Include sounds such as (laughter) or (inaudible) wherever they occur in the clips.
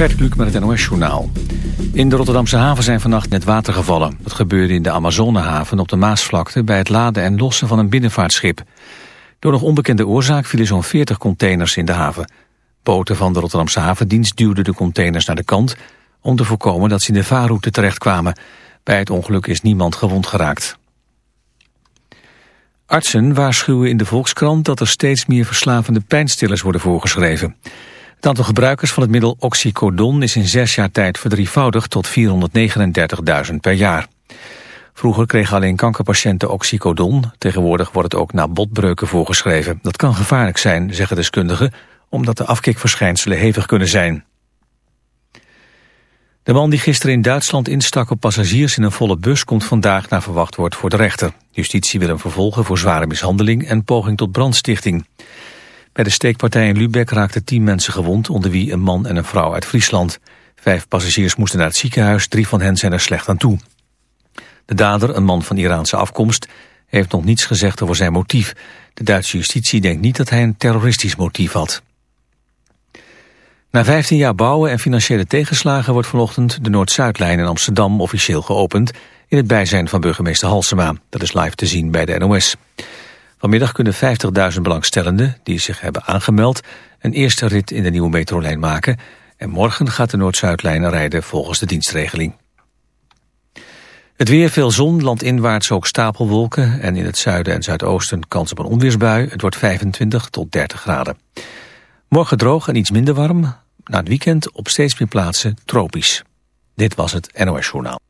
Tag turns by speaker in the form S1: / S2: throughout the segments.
S1: Gert Kluk met het NOS-journaal. In de Rotterdamse haven zijn vannacht net water gevallen. Dat gebeurde in de Amazonehaven op de Maasvlakte... bij het laden en lossen van een binnenvaartschip. Door nog onbekende oorzaak vielen zo'n 40 containers in de haven. Boten van de Rotterdamse havendienst duwden de containers naar de kant... om te voorkomen dat ze in de vaarroute terechtkwamen. Bij het ongeluk is niemand gewond geraakt. Artsen waarschuwen in de Volkskrant dat er steeds meer verslavende pijnstillers worden voorgeschreven. Het aantal gebruikers van het middel oxycodon is in zes jaar tijd verdrievoudigd tot 439.000 per jaar. Vroeger kregen alleen kankerpatiënten oxycodon. Tegenwoordig wordt het ook na botbreuken voorgeschreven. Dat kan gevaarlijk zijn, zeggen deskundigen, omdat de afkikverschijnselen hevig kunnen zijn. De man die gisteren in Duitsland instak op passagiers in een volle bus... komt vandaag naar verwacht wordt voor de rechter. Justitie wil hem vervolgen voor zware mishandeling en poging tot brandstichting. Bij de steekpartij in Lübeck raakten tien mensen gewond... onder wie een man en een vrouw uit Friesland. Vijf passagiers moesten naar het ziekenhuis, drie van hen zijn er slecht aan toe. De dader, een man van Iraanse afkomst, heeft nog niets gezegd over zijn motief. De Duitse justitie denkt niet dat hij een terroristisch motief had. Na 15 jaar bouwen en financiële tegenslagen wordt vanochtend de Noord-Zuidlijn in Amsterdam officieel geopend in het bijzijn van burgemeester Halsema. Dat is live te zien bij de NOS. Vanmiddag kunnen 50.000 belangstellenden die zich hebben aangemeld een eerste rit in de nieuwe metrolijn maken en morgen gaat de Noord-Zuidlijn rijden volgens de dienstregeling. Het weer, veel zon, landinwaarts ook stapelwolken en in het zuiden en zuidoosten kans op een onweersbui. Het wordt 25 tot 30 graden. Morgen droog en iets minder warm. Na het weekend op steeds meer plaatsen tropisch. Dit was het NOS Journaal.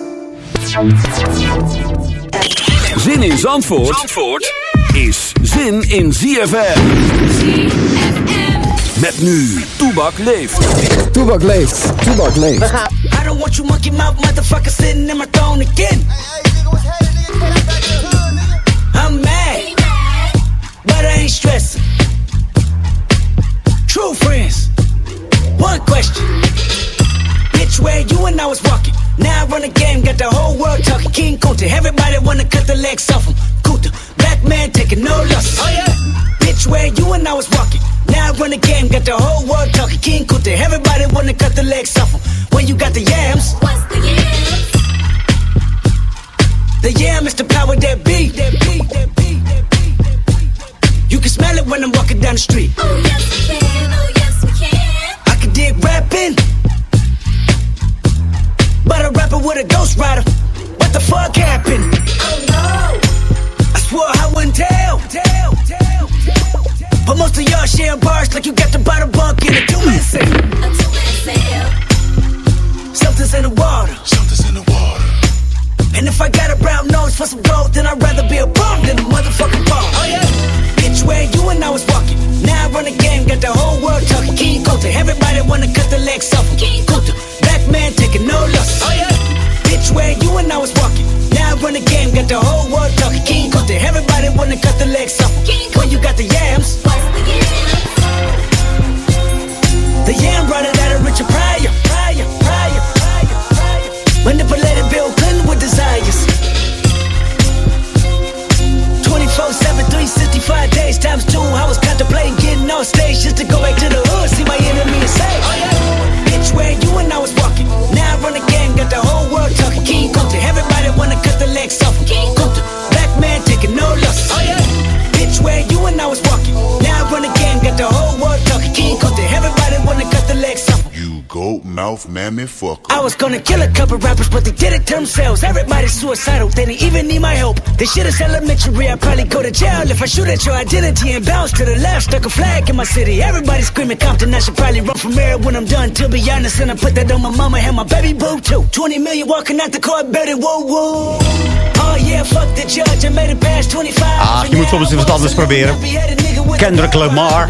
S2: Zin in Zandvoort, Zandvoort is zin in ZFM. Met nu, Toebak leeft.
S3: Toebak leeft, Toebak leeft.
S4: I don't want you monkey mouth motherfucker sitting in my throne again. I'm mad, but I ain't stressing. True friends, one question. Bitch, where you and I was walking. Now I run a game, got the whole world talking. King Kunta, everybody wanna cut the legs off him. Kunta, black man taking no losses. Oh yeah. Bitch, where you and I was walking. Now I run a game, got the whole world talking. King Kunta, everybody wanna cut the legs off him. When you got the yams.
S5: What's the yams?
S4: The yam is the power that be. That be, that be, that be, that be. You can smell it when I'm walking down the street.
S5: Oh yes we
S4: What the fuck happened?
S5: Oh no.
S4: I swore I wouldn't tell. tell, tell, tell, tell. But most of y'all share bars like you got the bottle bunk in a two-man safe.
S5: A two-man sale.
S4: Something's in the water.
S6: Something's in the water.
S4: And if I got a brown nose for some gold, then I'd rather be a bum than a motherfucking bum. Oh yeah. Bitch, where you and I was walking. Now I run the game, got the whole world talking. King Kunta, everybody wanna cut the legs off.
S5: King
S4: Kunta, black man taking no losses. Oh yeah. Bitch, where you and I was walking. I run the game, got the whole world talking. King Kunta, everybody wanna cut the legs off. When you got the yams,
S5: the
S4: yam running out of Richard Pryor, Pryor, Pryor, Pryor, Pryor. Manipulated Bill Clinton with desires. 24 7, 365 days times two. I was contemplating getting on stage just to go back to the
S6: mouth, mammy, fuck.
S4: I was gonna kill a couple rappers, but they did it to themselves. Everybody's suicidal, they didn't even need my help. This shit is elementary, I'd probably go to jail if I shoot at your identity and bounce to the left. Stuck a flag in my city, everybody screaming Compton. I should probably run from here when I'm done. To be honest, and I put that on my mama and my baby boo too. 20 million walking out the court, better whoa whoa. Oh yeah, fuck the judge, I made it past 25.
S7: Ach, je moet soms eens wat anders proberen. Kendrick Lamar.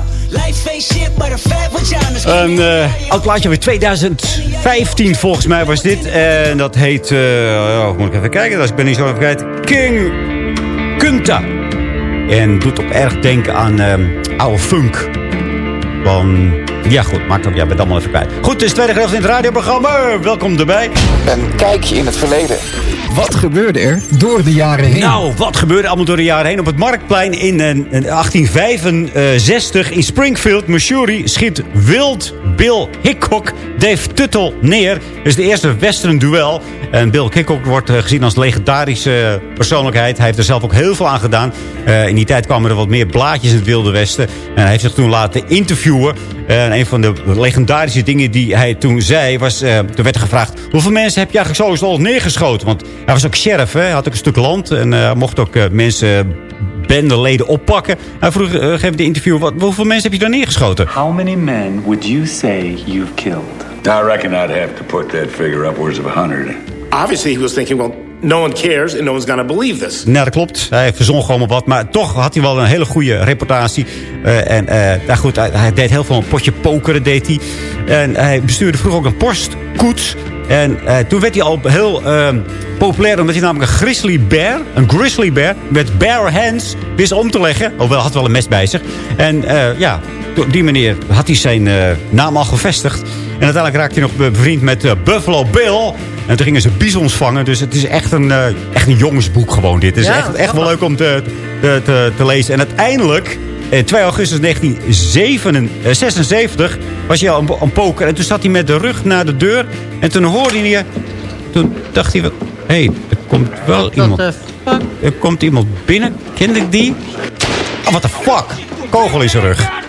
S7: Een eh, oud plaatje weer 2015 volgens mij was dit. En dat heet, eh, oh, moet ik even kijken, dat ik ben niet zo even kijken. King Kunta. En doet op erg denken aan ehm, oude funk. Van, ja goed, maakt ook, ja, bent allemaal even kwijt. Goed, het is tweede gedeelte in het radioprogramma. Welkom erbij.
S3: Een kijkje in het verleden. Wat gebeurde er door de jaren heen?
S7: Nou, wat gebeurde allemaal door de jaren heen? Op het Marktplein in eh, in 1865 in Springfield, Missouri... schiet Wild Bill Hickok Dave Tuttle neer. Dat is de eerste western duel. En Bill Hickok wordt eh, gezien als legendarische persoonlijkheid. Hij heeft er zelf ook heel veel aan gedaan. Eh, in die tijd kwamen er wat meer blaadjes in het Wilde Westen. En hij heeft zich toen laten interviewen. En een van de legendarische dingen die hij toen zei was... eh, toen werd er gevraagd, hoeveel mensen heb je eigenlijk sowieso al neergeschoten? Want hij was ook sheriff, hè? hij had ook een stuk land. En eh, mocht ook eh, mensen, bendeleden oppakken. Hij vroeg, uh, geef de interview, wat, hoeveel mensen heb je daar neergeschoten?
S8: How many men would you say you've killed?
S9: I reckon I'd have to put that figure upwards of a hundred.
S10: Obviously, he was thinking, well, no one cares and no one's gonna believe this.
S7: Nou, dat klopt. Hij verzon gewoon maar wat. Maar toch had hij wel een hele goede reputatie. Eh, en nou goed, hij, deed heel veel een potje pokeren, deed hij. En hij bestuurde vroeger ook een postkoets. En eh, toen werd hij al heel ehm, populair, omdat hij namelijk een grizzly bear, een grizzly bear, met bare hands wist om te leggen. Hoewel, had wel een mes bij zich. En ja, op die manier had hij zijn naam al gevestigd. En uiteindelijk raakte hij nog be- bevriend met Buffalo Bill. En toen gingen ze bisons vangen. Dus het is echt een, eh, echt een jongensboek gewoon dit. Het is
S11: Ja,
S7: echt, echt wel leuk om te, te, te, te lezen. En uiteindelijk, eh, 2 augustus 1976, was hij al een, een poker. En toen zat hij met de rug naar de deur. En toen hoorde hij... Toen dacht hij, hé, hey, er komt wel iemand...
S11: What fuck?
S7: Er komt iemand binnen. Kende ik die? Oh, what the fuck? Kogel in zijn rug.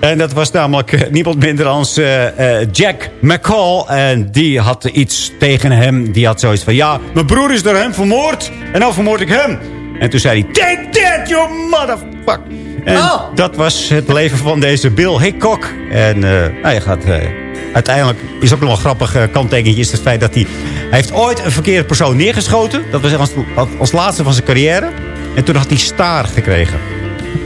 S7: En dat was namelijk eh, niemand minder dan eh, eh, Jack McCall. En die had iets tegen hem. Die had zoiets van... Ja, mijn broer is door hem vermoord. En nou vermoord ik hem. En toen zei hij... Take that, you motherfucker. En
S11: Oh.
S7: dat was het leven van deze Bill Hickok. En eh, nou, gaat... uiteindelijk is ook nog wel een grappig kanttekening... is het feit dat hij... Hij heeft ooit een verkeerde persoon neergeschoten. Dat was als, als laatste van zijn carrière. En toen had hij staar gekregen.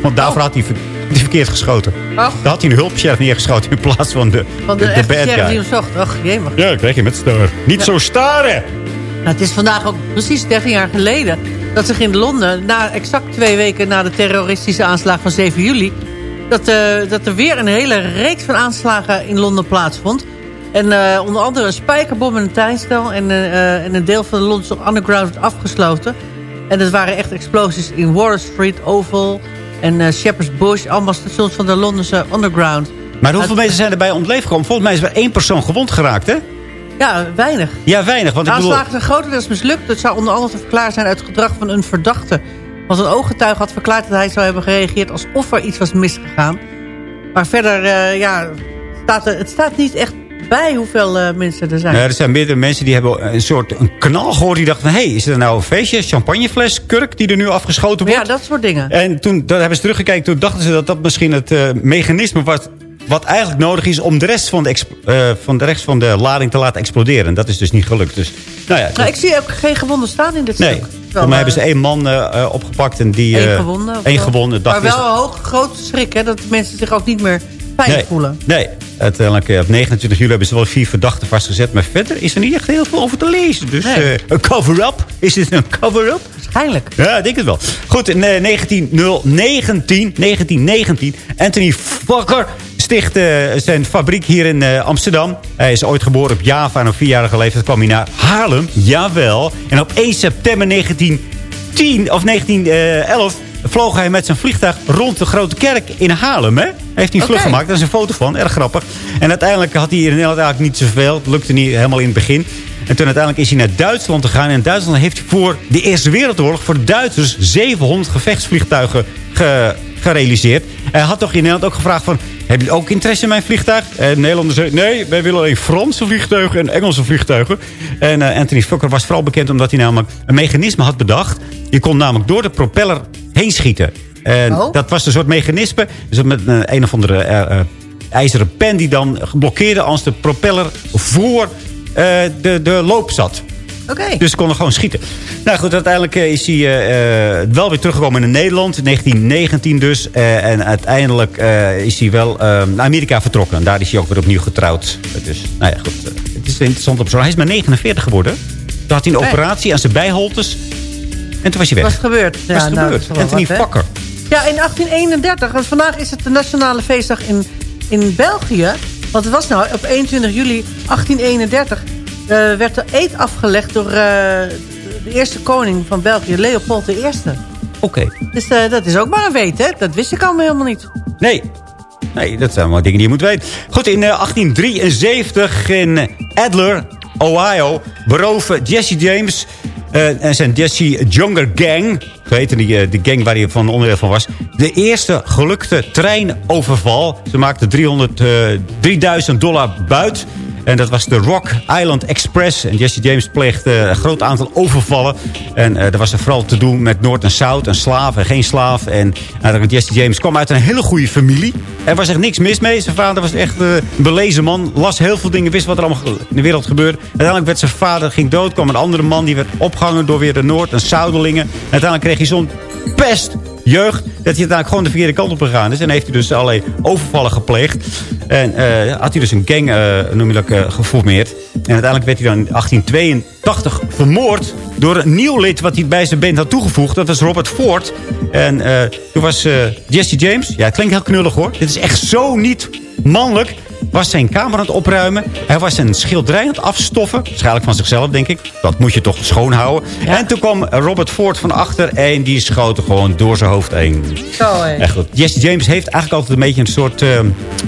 S7: Want daarvoor had hij die verkeerd geschoten.
S11: Ach.
S7: Daar had hij een hulpsheriff neergeschoten in plaats van de,
S11: Van de,
S7: de, de bad
S11: die hem zocht. Jemig.
S7: Ja, dat kreeg je met staar. Niet zo staren!
S11: Nou, het is vandaag ook precies 13 jaar geleden... dat zich in Londen, na, exact twee weken na de terroristische aanslag van 7 juli... dat, eh, dat er weer een hele reeks van aanslagen in Londen plaatsvond. En eh, onder andere een spijkerbom in een tuinstel... En, eh, en een deel van de Londense Underground werd afgesloten. En dat waren echt explosies in Water Street, Oval en eh, Shepherd's Bush... allemaal stations van de Londense Underground.
S7: Maar hoeveel mensen zijn erbij om het leven gekomen? Volgens mij is er één persoon gewond geraakt, hè?
S11: Ja, weinig.
S7: Ja, weinig. Want
S11: De
S7: bedoel...
S11: aanslagen zijn grotendeels mislukt. Het zou onder andere te verklaren zijn uit het gedrag van een verdachte. Want een ooggetuige had verklaard dat hij zou hebben gereageerd... alsof er iets was misgegaan. Maar verder, eh, ja, staat er, het staat niet echt bij hoeveel eh, mensen er zijn.
S7: Er zijn meerdere mensen die hebben een soort een knal gehoord. Die dachten van, hé, hey, is er nou een feestje? Champagnefles, kurk die er nu afgeschoten wordt?
S11: ja, dat soort dingen.
S7: En toen dat hebben ze teruggekeken. Toen dachten ze dat dat misschien het eh, mechanisme was... wat eigenlijk nodig is om de rest van de, eh, van de rest van de lading te laten exploderen. En dat is dus niet gelukt. Dus, nou ja,
S11: Nou, ik zie ook geen gewonden staan in dit
S7: nee.
S11: stuk.
S7: Voor mij hebben ze één man opgepakt. En die,
S11: Eén gewonden.
S7: één gewonden.
S11: Maar wel
S7: is-
S11: een hoog, grote schrik, hè. Dat mensen zich ook niet meer
S7: nee,
S11: voelen.
S7: Nee, uiteindelijk eh, op 29 juli hebben ze wel vier verdachten vastgezet. Maar verder is er niet echt heel veel over te lezen. Dus
S11: Nee.
S7: eh, een cover-up. Is dit een cover-up?
S11: Waarschijnlijk.
S7: Ja, ik denk het wel. Goed, in eh, 1919, 1919, Anthony Fokker sticht eh, zijn fabriek hier in eh, Amsterdam. Hij is ooit geboren op Java en op vierjarige leeftijd kwam hij naar Haarlem. Jawel. En op 1 september 1910, of 1911 vloog hij met zijn vliegtuig rond de Grote Kerk in Haarlem. Hè? Hij heeft die vlucht
S11: Oké.
S7: gemaakt. Daar is een foto van. Erg grappig. En uiteindelijk had hij in Nederland eigenlijk niet zoveel. Het lukte niet helemaal in het begin. En toen uiteindelijk is hij naar Duitsland gegaan. En in Duitsland heeft hij voor de Eerste Wereldoorlog... voor de Duitsers 700 gevechtsvliegtuigen ge- gerealiseerd. Hij had toch in Nederland ook gevraagd van... Heb je ook interesse in mijn vliegtuig? En Nederlanders zei, nee, wij willen alleen Franse vliegtuigen en Engelse vliegtuigen. En eh, Anthony Fokker was vooral bekend omdat hij namelijk een mechanisme had bedacht. Je kon namelijk door de propeller heen schieten. En
S11: Oh.
S7: dat was een soort mechanisme. Dus met een, een of andere eh, eh, ijzeren pen die dan geblokkeerde als de propeller voor eh, de, de loop zat.
S11: Oké.
S7: Dus ze konden gewoon schieten. Nou goed, uiteindelijk eh, is hij eh, eh, wel weer teruggekomen in Nederland. In 1919 dus. Eh, en uiteindelijk eh, is hij wel eh, naar Amerika vertrokken. En daar is hij ook weer opnieuw getrouwd. Dus, nou ja, goed. eh, het is een interessante persoon. Hij is maar 49 geworden. Toen had hij een operatie aan zijn bijholtes. En toen was hij weg.
S11: Was het gebeurd?
S7: Was het
S11: nou,
S7: gebeurd.
S11: is
S7: Anthony
S11: wat. Ja, in 1831. Want vandaag is het de nationale feestdag in, in België. Want het was nou op 21 juli 1831... eh, werd de eed afgelegd door eh, de eerste koning van België, Leopold I.
S7: Oké.
S11: Dus eh, dat is ook maar een weet, hè? Dat wist ik allemaal helemaal niet.
S7: Nee. Nee, dat zijn maar dingen die je moet weten. Goed, in eh, 1873 in Adler, Ohio... beroven Jesse James eh, en zijn Jesse Younger Gang... zo heette die, eh, de gang waar hij van onderdeel van was... de eerste gelukte treinoverval. Ze maakten 300, eh, 3000 dollar buit... En dat was de Rock Island Express. En Jesse James pleegde een groot aantal overvallen. En eh er was er vooral te doen met Noord en Zuid. Een slaaf en geen slaaf. En eigenlijk Jesse James kwam uit een hele goede familie. Er was echt niks mis mee. Zijn vader was echt eh, een belezen man. Las heel veel dingen. Wist wat er allemaal in de wereld gebeurde. Uiteindelijk werd zijn vader ging dood. kwam een andere man. Die werd opgehangen door weer de Noord- en Zuidelingen. En uiteindelijk kreeg hij zo'n pest jeugd... dat hij uiteindelijk gewoon de verkeerde kant op gegaan is. En heeft hij dus allerlei overvallen gepleegd. En eh, had hij dus een gang, eh, noem je dat, eh, geformeerd. En uiteindelijk werd hij dan in 1882 vermoord... door een nieuw lid wat hij bij zijn band had toegevoegd. Dat was Robert Ford. En toen was Jesse James... Ja, het klinkt heel knullig hoor. Dit is echt zo niet mannelijk was zijn kamer aan het opruimen. Hij was een schilderij aan het afstoffen. Waarschijnlijk van zichzelf, denk ik. Dat moet je toch schoonhouden. En toen kwam Robert Ford van achter en die schoot er gewoon door zijn hoofd heen.
S11: Zo, hé.
S7: Echt goed. Jesse James heeft eigenlijk altijd een beetje een soort... eh,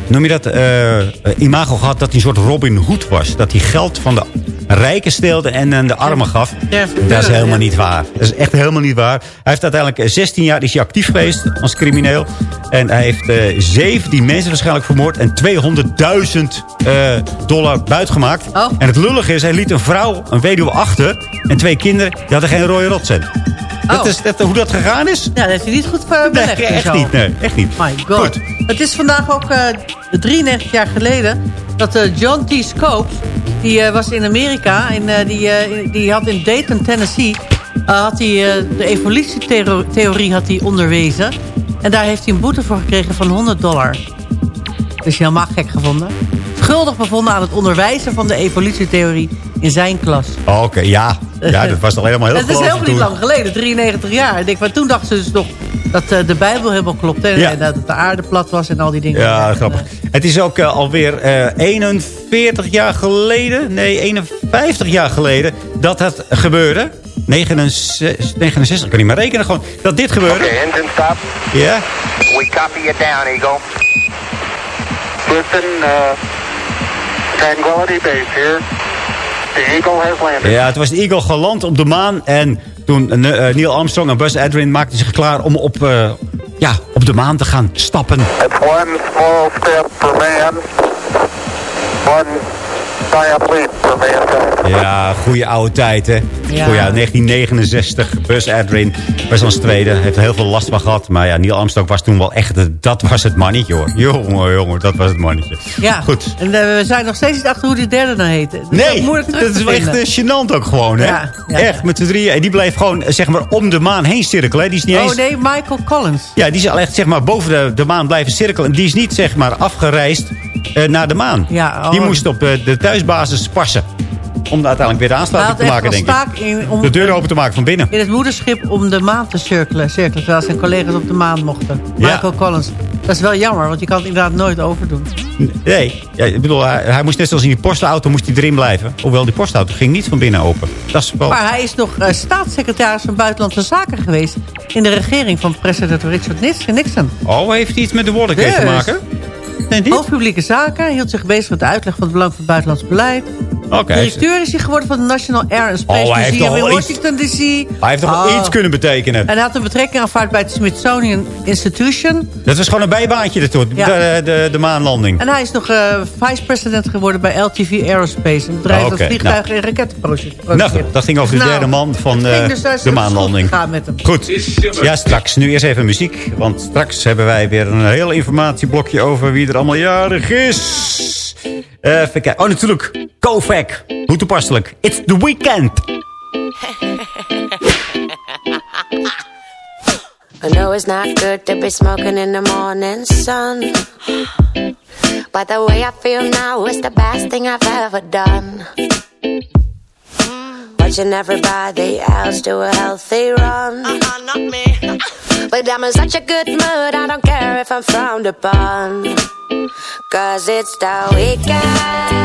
S7: noem je dat? eh, eh, imago gehad dat hij een soort Robin Hood was. Dat hij geld van de rijken steelde en aan de armen gaf.
S11: Ja,
S7: Dat is helemaal niet waar. Dat is echt helemaal niet waar. Hij heeft uiteindelijk eh, 16 jaar is hij actief geweest als crimineel. En hij heeft eh 17 mensen waarschijnlijk vermoord. En 200.000 eh, dollar buitgemaakt.
S11: Oh.
S7: En het lullige is, hij liet een vrouw, een weduwe achter. En twee kinderen, die hadden geen rode rotcent. Dat
S11: Oh.
S7: is dat, hoe dat gegaan is?
S11: Ja, dat hij niet goed voor
S7: Nee,
S11: belegd. en
S7: echt niet. Nee, echt niet.
S11: My god.
S7: Goed.
S11: Het is vandaag ook eh 93 jaar geleden dat eh, John T. Scopes, die eh, was in Amerika en eh, die, eh, die had in Dayton, Tennessee, eh, had hij, eh, de evolutietheorie had hij onderwezen. En daar heeft hij een boete voor gekregen van 100 dollar. Dat is hij helemaal gek gevonden. Schuldig bevonden aan het onderwijzen van de evolutietheorie in zijn klas.
S7: Oh, Oké, ja. Ja, (laughs) dat was al helemaal heel
S11: Het is helemaal niet lang geleden, 93 jaar. Ik denk, maar toen dachten ze dus nog dat eh, de Bijbel helemaal klopte. En,
S7: Ja.
S11: en dat de aarde plat was en al die dingen.
S7: Ja,
S11: En,
S7: grappig.
S11: eh,
S7: Het is ook uh, alweer uh, 41 jaar geleden, nee, 51 jaar geleden, dat het gebeurde. 69, 69 ik kan niet meer rekenen gewoon, dat dit gebeurde.
S6: Okay, engine stop.
S7: Ja.
S6: We copy you down, Eagle. Listen, uh, Tranquility Base here. The Eagle has landed.
S7: Ja, het was de Eagle geland op de maan en toen uh, Neil Armstrong en Buzz Aldrin maakten zich klaar om op, uh, ja, op de maan te gaan stappen.
S6: It's one small step for man, one mankind.
S7: Ja, goede oude tijd, hè.
S11: Ja.
S7: Goeie, ja, 1969, Buzz Aldrin was ons tweede. Heeft er heel veel last van gehad. Maar ja, Neil Armstrong was toen wel echt... het- Dat was het mannetje, hoor. Jongen, jongen, dat was het mannetje.
S11: ja,
S7: Goed.
S11: en we zijn nog steeds niet achter hoe die derde nou heette. Dat is
S7: Nee,
S11: moeilijk terug
S7: dat is wel echt eh, gênant ook gewoon, hè?
S11: Ja, ja.
S7: Echt, met z'n drieën. En die bleef gewoon, eh, zeg maar, om de maan heen cirkelen. hè. Die is niet eens...
S11: Oh nee, Michael Collins.
S7: Ja, die is al echt, zeg maar, boven de, de maan blijven cirkelen. En die is niet, zeg maar, afgereisd eh, naar de maan.
S11: Ja, oh.
S7: Die moest op de thuisbasis passen. Om uiteindelijk weer de aansluiting te maken, denk ik.
S11: staak in, om
S7: De deur open te maken van binnen.
S11: in het moederschip om de maan te cirkelen, cirkelen. Terwijl zijn collega's op de maan mochten.
S7: Ja.
S11: Michael Collins. Dat is wel jammer, want je kan het inderdaad nooit overdoen.
S7: Nee, ja, ik bedoel, hij, hij moest net zoals in die postauto moest hij erin blijven. Hoewel die postauto ging niet van binnen open. Dat is wel...
S11: Maar hij is nog eh, staatssecretaris van Buitenlandse Zaken geweest... in de regering van president Richard Nixon.
S7: Oh, heeft hij iets met de Watergate te
S11: Dus.
S7: maken? Nee,
S11: publieke zaken hield zich bezig met de uitleg van het belang van het buitenlands beleid.
S7: Oké.
S11: Directeur is hij geworden van het National Air and Space
S7: Oh,
S11: Museum in
S7: iets-
S11: Washington D.C.
S7: Hij heeft toch wel
S11: Oh.
S7: iets kunnen betekenen.
S11: En hij had een betrekking aanvaard bij het Smithsonian Institution.
S7: Dat was gewoon een bijbaantje,
S11: Ja.
S7: de, de, de maanlanding.
S11: En hij is nog eh, vice-president geworden bij LTV Aerospace. Een bedrijf dat
S7: Oké,
S11: vliegtuigen en raketten produceert.
S7: Nou dat ging over de
S11: Nou,
S7: derde man van eh,
S11: dus,
S7: de maanlanding.
S11: met hem.
S7: Goed, ja straks. Nu eerst even muziek. Want straks hebben wij weer een heel informatieblokje over wie er allemaal jarig is. Eh, Even kijken. Oh, natuurlijk. Kovac. Hoe toepasselijk. It's the weekend.
S12: I know it's not good to be smoking in the morning sun. But the way I feel now is the best thing I've ever done. Watching everybody else do a healthy run. Uh-huh, not me. but I'm in such a good mood, I don't care if I'm frowned upon. Cause it's the weekend.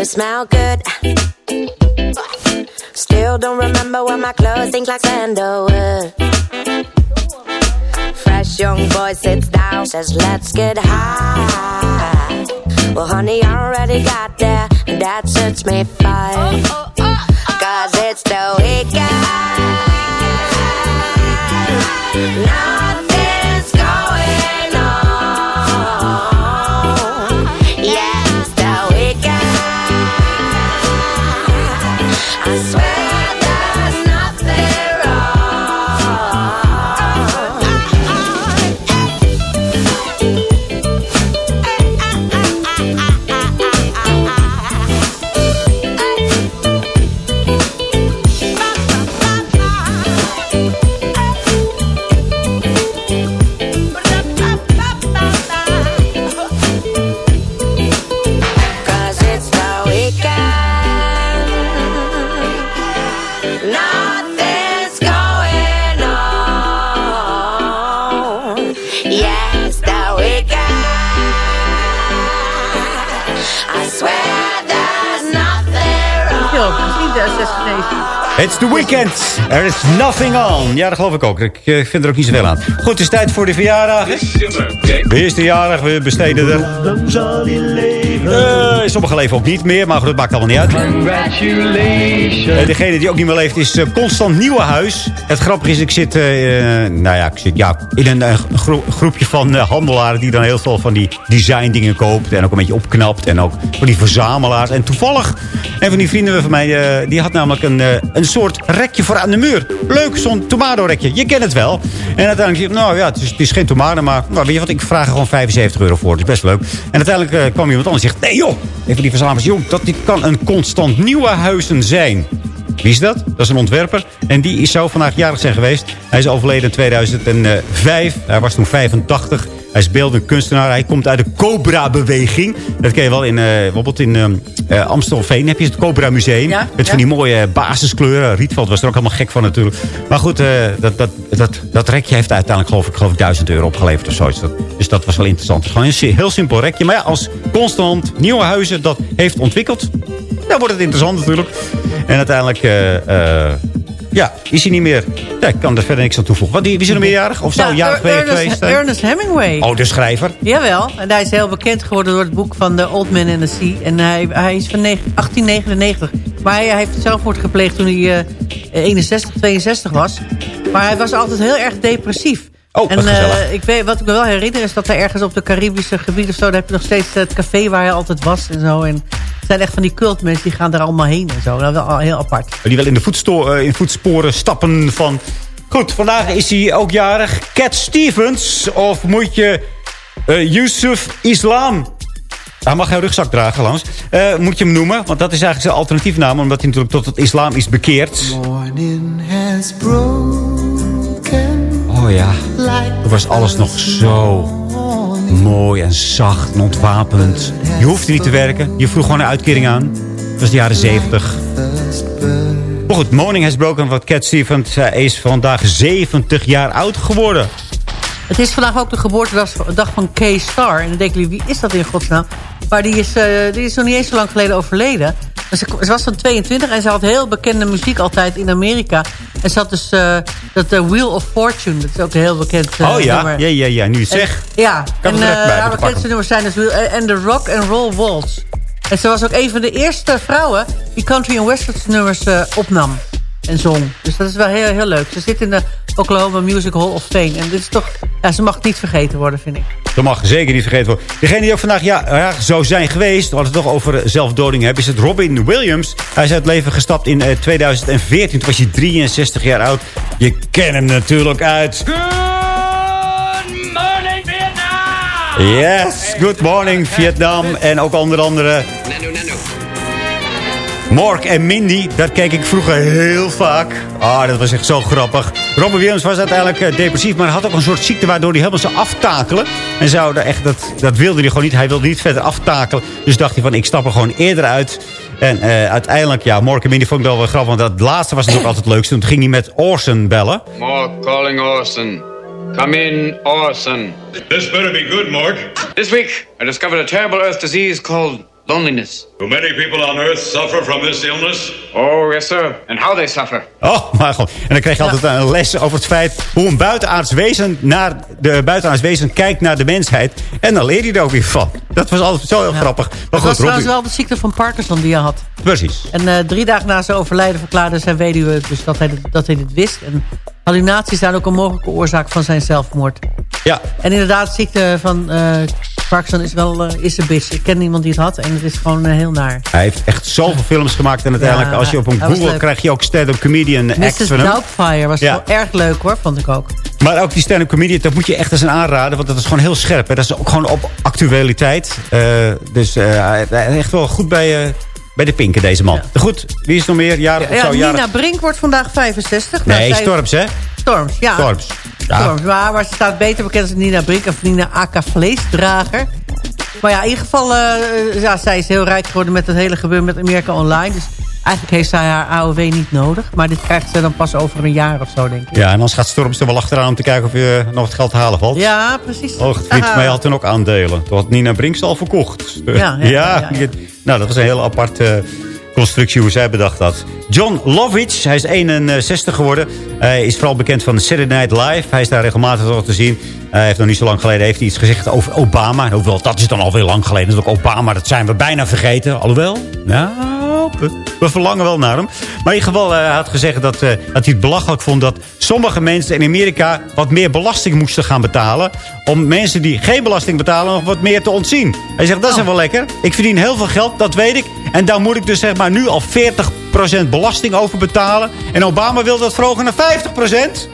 S12: Do smell good. Still don't remember what my clothes think like sandalwood. Fresh young boy sits down, says, Let's get high. Well, honey, I already got there, and that suits me fine. Cause it's the weekend. Nothing's weekend.
S7: Er is nothing on. Ja, dat geloof ik ook. Ik eh, vind er ook niet zoveel aan. Goed, het is tijd voor de verjaardagen. Wie is de jarig? We besteden er. Eh, sommigen leven ook niet meer, maar goed, dat maakt allemaal niet uit. Degene die ook niet meer leeft is eh, Constant Nieuwenhuis. Het grappige is, ik zit, eh, eh, nou ja, ik zit ja, in een gro- groepje van handelaren... die dan heel veel van die design dingen koopt en ook een beetje opknapt. En ook van die verzamelaars. En toevallig, een van die vrienden van mij... die had namelijk een, een soort rekje voor aan de muur. Leuk, zo'n tomato-rekje. Je kent het wel. En uiteindelijk nou ja, het is, geen tomate, maar nou, weet je wat, ik vraag er gewoon 75 euro voor. Dat is best leuk. En uiteindelijk eh, kwam iemand anders en zegt, nee joh, van die verzamelaars, joh, dat dit kan een constant nieuwe huizen zijn. Wie is dat? Dat is een ontwerper. En die is zo vandaag jarig zijn geweest. Hij is overleden in 2005. Hij was toen 85. Hij is beeldend kunstenaar. Hij komt uit de Cobra-beweging. Dat ken je wel in, eh, bijvoorbeeld in eh, eh, Amstelveen heb je het Cobra Museum.
S11: Ja,
S7: met van die mooie basiskleuren. Rietveld was er ook helemaal gek van natuurlijk. Maar goed, eh, dat, dat, dat, dat rekje heeft uiteindelijk geloof ik, geloof ik 1000 euro opgeleverd of zoiets. Dat, dus dat was wel interessant. Gewoon een heel simpel rekje. Maar ja, als constant nieuwe huizen dat heeft ontwikkeld... dan wordt het interessant natuurlijk. En uiteindelijk... eh, eh, ja, is hij niet meer. Ja, ik kan er verder niks aan toevoegen. Wat, die, wie is er nog meerjarig? Of zou
S11: Ja,
S7: jarig
S11: Er- Ernest,
S7: geweest zijn?
S11: Ernest Hemingway.
S7: Oh, de schrijver.
S11: Jawel, en hij is heel bekend geworden door het boek van The Old Man in the Sea. En hij, hij is van negen- 1899. Maar hij, hij heeft zelfmoord gepleegd toen hij eh, 61, 62 was. Maar hij was altijd heel erg depressief.
S7: Oh,
S11: en eh, ik weet, wat ik me wel herinner is dat hij ergens op de Caribische gebied of zo... daar heb je nog steeds het café waar hij altijd was en zo. En zijn echt van die cultmensen, die gaan daar allemaal heen en zo. Nou, wel heel apart.
S7: Die wel in de eh, in voetsporen stappen van... Goed, vandaag is hij ook jarig. Cat Stevens. Of moet je eh, Yusuf Islam... Hij mag geen rugzak dragen, langs. Eh, moet je hem noemen, want dat is eigenlijk zijn alternatieve naam... omdat hij natuurlijk tot het islam is bekeerd. Oh ja, toen was alles nog zo Mooi en zacht en ontwapend. Je hoeft niet te werken. Je vroeg gewoon een uitkering aan. Dat was de jaren 70. Maar Morning has broken wat Cat Stevens. Hij is vandaag 70 jaar oud geworden.
S11: Het is vandaag ook de geboortedag van K-Star. En dan denken jullie, wie is dat in godsnaam? Maar die is, eh, die is nog niet eens zo lang geleden overleden. Ze, ze was dan 22 en ze had heel bekende muziek altijd in Amerika. En ze had dus eh, dat uh, Wheel of Fortune. Dat is ook een heel bekend eh,
S7: oh ja,
S11: nummer.
S7: ja, ja, ja. Nu.
S11: En- ja,
S7: Kan
S11: en eh,
S7: bij
S11: haar bekendste nummers zijn dus Wheel- en de Rock and Roll Waltz. En ze was ook een van de eerste vrouwen die country en western nummers eh, opnam en zong. Dus dat is wel heel, heel leuk. Ze zit in de Oklahoma Music Hall of Fame. En dit is toch, ja, ze mag niet vergeten worden, vind ik.
S7: Dat mag zeker niet vergeten worden. Degene die ook vandaag ja, ja, zou zijn geweest... we hadden het toch over eh, zelfdoding hebben... is het Robin Williams. Hij is uit het leven gestapt in eh, 2014. Toen was hij 63 jaar oud. Je kent hem natuurlijk uit... Yes, good morning Vietnam. En ook onder andere... Mork en Mindy, daar keek ik vroeger heel vaak. Ah, dat was echt zo grappig. Robin Williams was uiteindelijk eh, depressief, maar had ook een soort ziekte waardoor hij helemaal zou aftakelen. En zou er echt, dat, dat wilde hij gewoon niet. Hij wilde niet verder aftakelen. Dus dacht hij van, ik stap er gewoon eerder uit. En eh, uiteindelijk, ja, Mork en Mindy vond ik wel wel grappig. Want dat laatste was natuurlijk altijd het leukste. Toen ging hij met Orson bellen.
S13: Mark calling Orson. Come in, Orson.
S14: This better be good, Mark.
S13: This week, I discovered a terrible earth disease called loneliness.
S14: Do many people on Earth suffer from this illness?
S13: Oh, yes, sir. And how they suffer.
S7: Oh, maar gewoon. En dan kreeg je altijd een les over het feit... hoe een buitenaards wezen, naar de buitenaards wezen kijkt naar de mensheid. En dan leer je er ook weer van. Dat was altijd zo heel grappig. Maar
S11: Dat was
S7: goed,
S11: trouwens
S7: Robin...
S11: wel de ziekte van Parkinson die hij had.
S7: Precies.
S11: En eh, drie dagen na zijn overlijden verklaarde zijn weduwe dus dat hij, dit- dat hij dit wist. En hallucinaties zijn ook een mogelijke oorzaak van zijn zelfmoord.
S7: Ja.
S11: En inderdaad, de ziekte van eh, Parkinson is wel eh, is een bitch. Ik ken iemand die het had en het is gewoon eh, heel naar.
S7: Hij heeft echt zoveel films gemaakt. En uiteindelijk,
S11: Ja,
S7: als je op googelt,
S11: leuk.
S7: krijg je ook stand-up comedian acts
S11: Mrs.
S7: van hem.
S11: Doubtfire was
S7: Ja.
S11: wel erg leuk hoor, vond ik ook.
S7: Maar ook die stand-up comedian, dat moet je echt eens een aanraden. Want dat is gewoon heel scherp. Hè. Dat is ook gewoon op actualiteit. Eh, dus echt wel goed bij, bij de pinken, deze man. Goed, wie is nog meer?
S11: Ja,
S7: zo?
S11: Nina? Brink wordt vandaag 65. Nou,
S7: Nee,
S11: zij-
S7: Storms, hè?
S11: Storms, ja.
S7: Storms. Ja.
S11: Storms, maar, maar ze staat beter bekend als Nina Brink of Nina AK Vleesdrager. Maar ja, in ieder geval, eh, ja, zij is heel rijk geworden met het hele gebeuren met Amerika Online. Dus eigenlijk heeft zij haar AOW niet nodig. Maar dit krijgt ze dan pas over een jaar of zo, denk ik.
S7: Ja, en anders gaat Storms er wel achteraan om te kijken of je nog het geld halen valt.
S11: Ja, precies.
S7: Oh, van mij had toen ook aandelen. Toen had Nina Brinks al verkocht.
S11: Ja, ja, (laughs) ja, ja.
S7: Nou, dat was een heel aparte constructie hoe zij bedacht had. John Lovitch, hij is 61 geworden. Hij is vooral bekend van Saturday Night Live. Hij is daar regelmatig al te zien. Hij heeft nog niet zo lang geleden heeft hij iets gezegd over Obama. Hoewel, dat is dan alweer lang geleden. Dat ook Obama, dat zijn we bijna vergeten. Alhoewel, nou, we, we verlangen wel naar hem. Maar in ieder geval, eh, had gezegd dat, eh, dat hij het belachelijk vond... dat sommige mensen in Amerika wat meer belasting moesten gaan betalen... om mensen die geen belasting betalen nog wat meer te ontzien. Hij zegt, dat is wel lekker. Ik verdien heel veel geld, dat weet ik. En daar moet ik dus zeg maar nu al 40% belasting over betalen. En Obama wil dat verhogen naar 50%.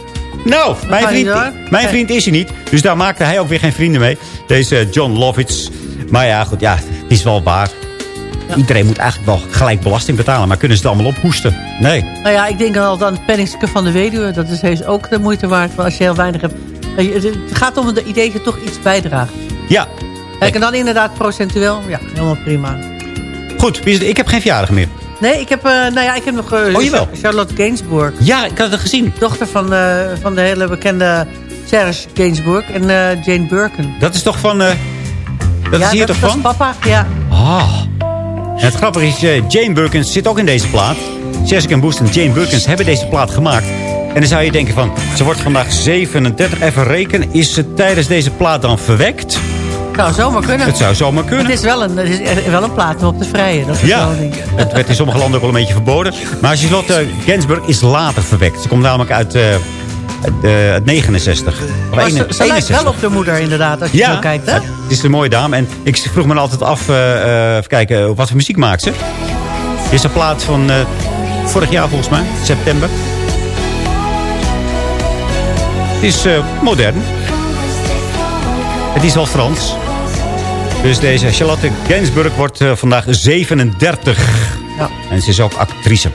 S7: Nou, mijn vriend, mijn vriend is hij niet. Dus daar maakte hij ook weer geen vrienden mee. Deze eh, John Lovitz. Maar ja, goed, ja, het is wel waar. Iedereen moet eigenlijk wel gelijk belasting betalen. Maar kunnen ze het allemaal ophoesten? Nee.
S11: Nou ja, ik denk altijd aan het penningske van de weduwe. Dat is heus ook de moeite waard voor als je heel weinig hebt. Eh, Het gaat om het idee dat je toch iets bijdraagt.
S7: Ja.
S11: Kijk, en dan inderdaad procentueel. Ja, helemaal prima.
S7: Goed, wie is het? ik heb geen verjaardag meer.
S11: Nee, ik heb, eh, nou ja, ik heb nog eh,
S7: Oh.
S11: Charlotte Gainsbourg.
S7: Ja, ik had het gezien.
S11: Dochter van, van de hele bekende Serge Gainsbourg en Jane Birkin.
S7: Dat is toch van... dat
S11: ja,
S7: is hier
S11: dat,
S7: toch
S11: dat
S7: van?
S11: is papa, ja.
S7: Ah. Het grappige is, eh, Jane Birkins zit ook in deze plaat. Jessica Boost en Jane Birkins hebben deze plaat gemaakt. En dan zou je denken van, ze wordt vandaag 37. Even rekenen, is ze tijdens deze plaat dan verwekt?
S11: Zou zomaar kunnen.
S7: Het zou zomaar kunnen.
S11: Het is wel een, het is wel een plaat om op te vrijen. Dat is
S7: Ja, het werd in sommige landen ook wel een beetje verboden. Maar Charlotte Gainsbourg is later verwekt. Ze komt namelijk uit, eh, uit, eh, uit 69. Of
S11: Maar ze,
S7: 61.
S11: ze lijkt wel op de moeder inderdaad, als je
S7: Ja,
S11: zo kijkt. Hè?
S7: het is een mooie dame. En ik vroeg me altijd af, eh, eh, even kijken, wat voor muziek maakt ze? Dit is een plaat van vorig jaar volgens mij, september. Het is modern. Het is wel Frans. Dus deze Charlotte Gainsbourg wordt vandaag 37.
S11: Ja.
S7: En ze is ook actrice.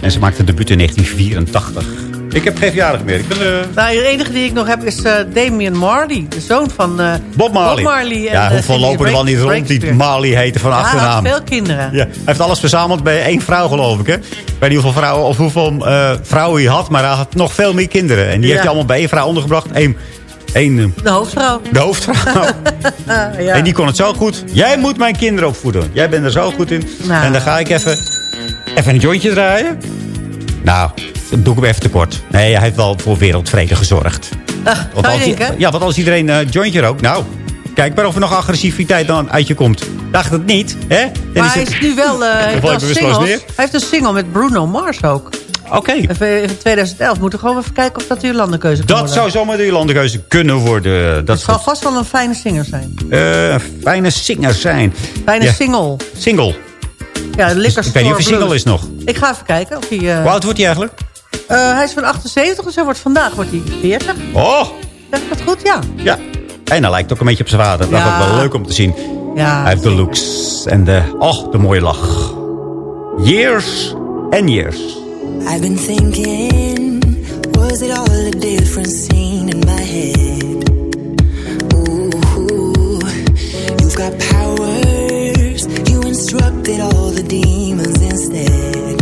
S7: En ze maakte debuut in 1984. Ik heb geen verjaardag meer. Ik ben, eh,
S11: Nou, de enige die ik nog heb is eh Damian Marley. De zoon van eh,
S7: Bob Marley.
S11: Bob Marley en,
S7: ja, hoeveel lopen er wel niet rond die. Marley heten van
S11: Ja, hij
S7: achternaam?
S11: had veel kinderen.
S7: Ja, hij heeft alles verzameld bij één vrouw, geloof ik. Hè? Ik weet niet hoeveel vrouwen, of hoeveel vrouwen hij had, maar hij had nog veel meer kinderen. En die
S11: Ja.
S7: heeft hij allemaal bij één vrouw ondergebracht. Eén, één,
S11: De hoofdvrouw.
S7: de hoofdvrouw. (laughs) (laughs)
S11: ja.
S7: En die kon het zo goed. Jij moet mijn kinderen opvoeden. Jij bent er zo goed in.
S11: Nou.
S7: En dan ga ik even, even een jointje draaien. Nou, doe ik hem even tekort. Nee, hij heeft wel voor wereldvrede gezorgd.
S11: Ah,
S7: Want
S11: zou je
S7: als,
S11: denken?
S7: ja, want als iedereen een jointje rookt... Nou, kijk maar of er nog agressiviteit dan uit je komt. Dacht het niet, hè? Dan
S11: Maar hij
S7: het-
S11: is nu wel, eh, (laughs)
S7: neer?
S11: Hij heeft een single met Bruno Mars ook.
S7: Oké.
S11: In 2011. Moeten we gewoon even kijken of dat uw landenkeuze kan
S7: Dat
S11: worden.
S7: zou zomaar de landenkeuze kunnen worden. Dat
S11: Het zal vast wel een fijne singer zijn.
S7: eh, een fijne zinger zijn.
S11: Fijne
S7: Ja.
S11: single.
S7: Single.
S11: Ja, de Liquor
S7: ik weet niet of hij single is nog.
S11: Ik ga even kijken of hij... eh,
S7: Hoe oud wordt hij eigenlijk?
S11: Eh, hij is van 78, dus hij wordt vandaag wordt hij 40.
S7: Oh,
S11: Zeg ik dat goed? Ja.
S7: ja. En hij lijkt ook een beetje op zijn vader. Dat is
S11: Ja.
S7: ook wel leuk om te zien.
S11: Ja.
S7: Hij heeft de looks en de, oh, de mooie lach. Years and years.
S15: I've been thinking, was it all a different scene in my head? Ooh, you've got powers, you instructed all the demons instead.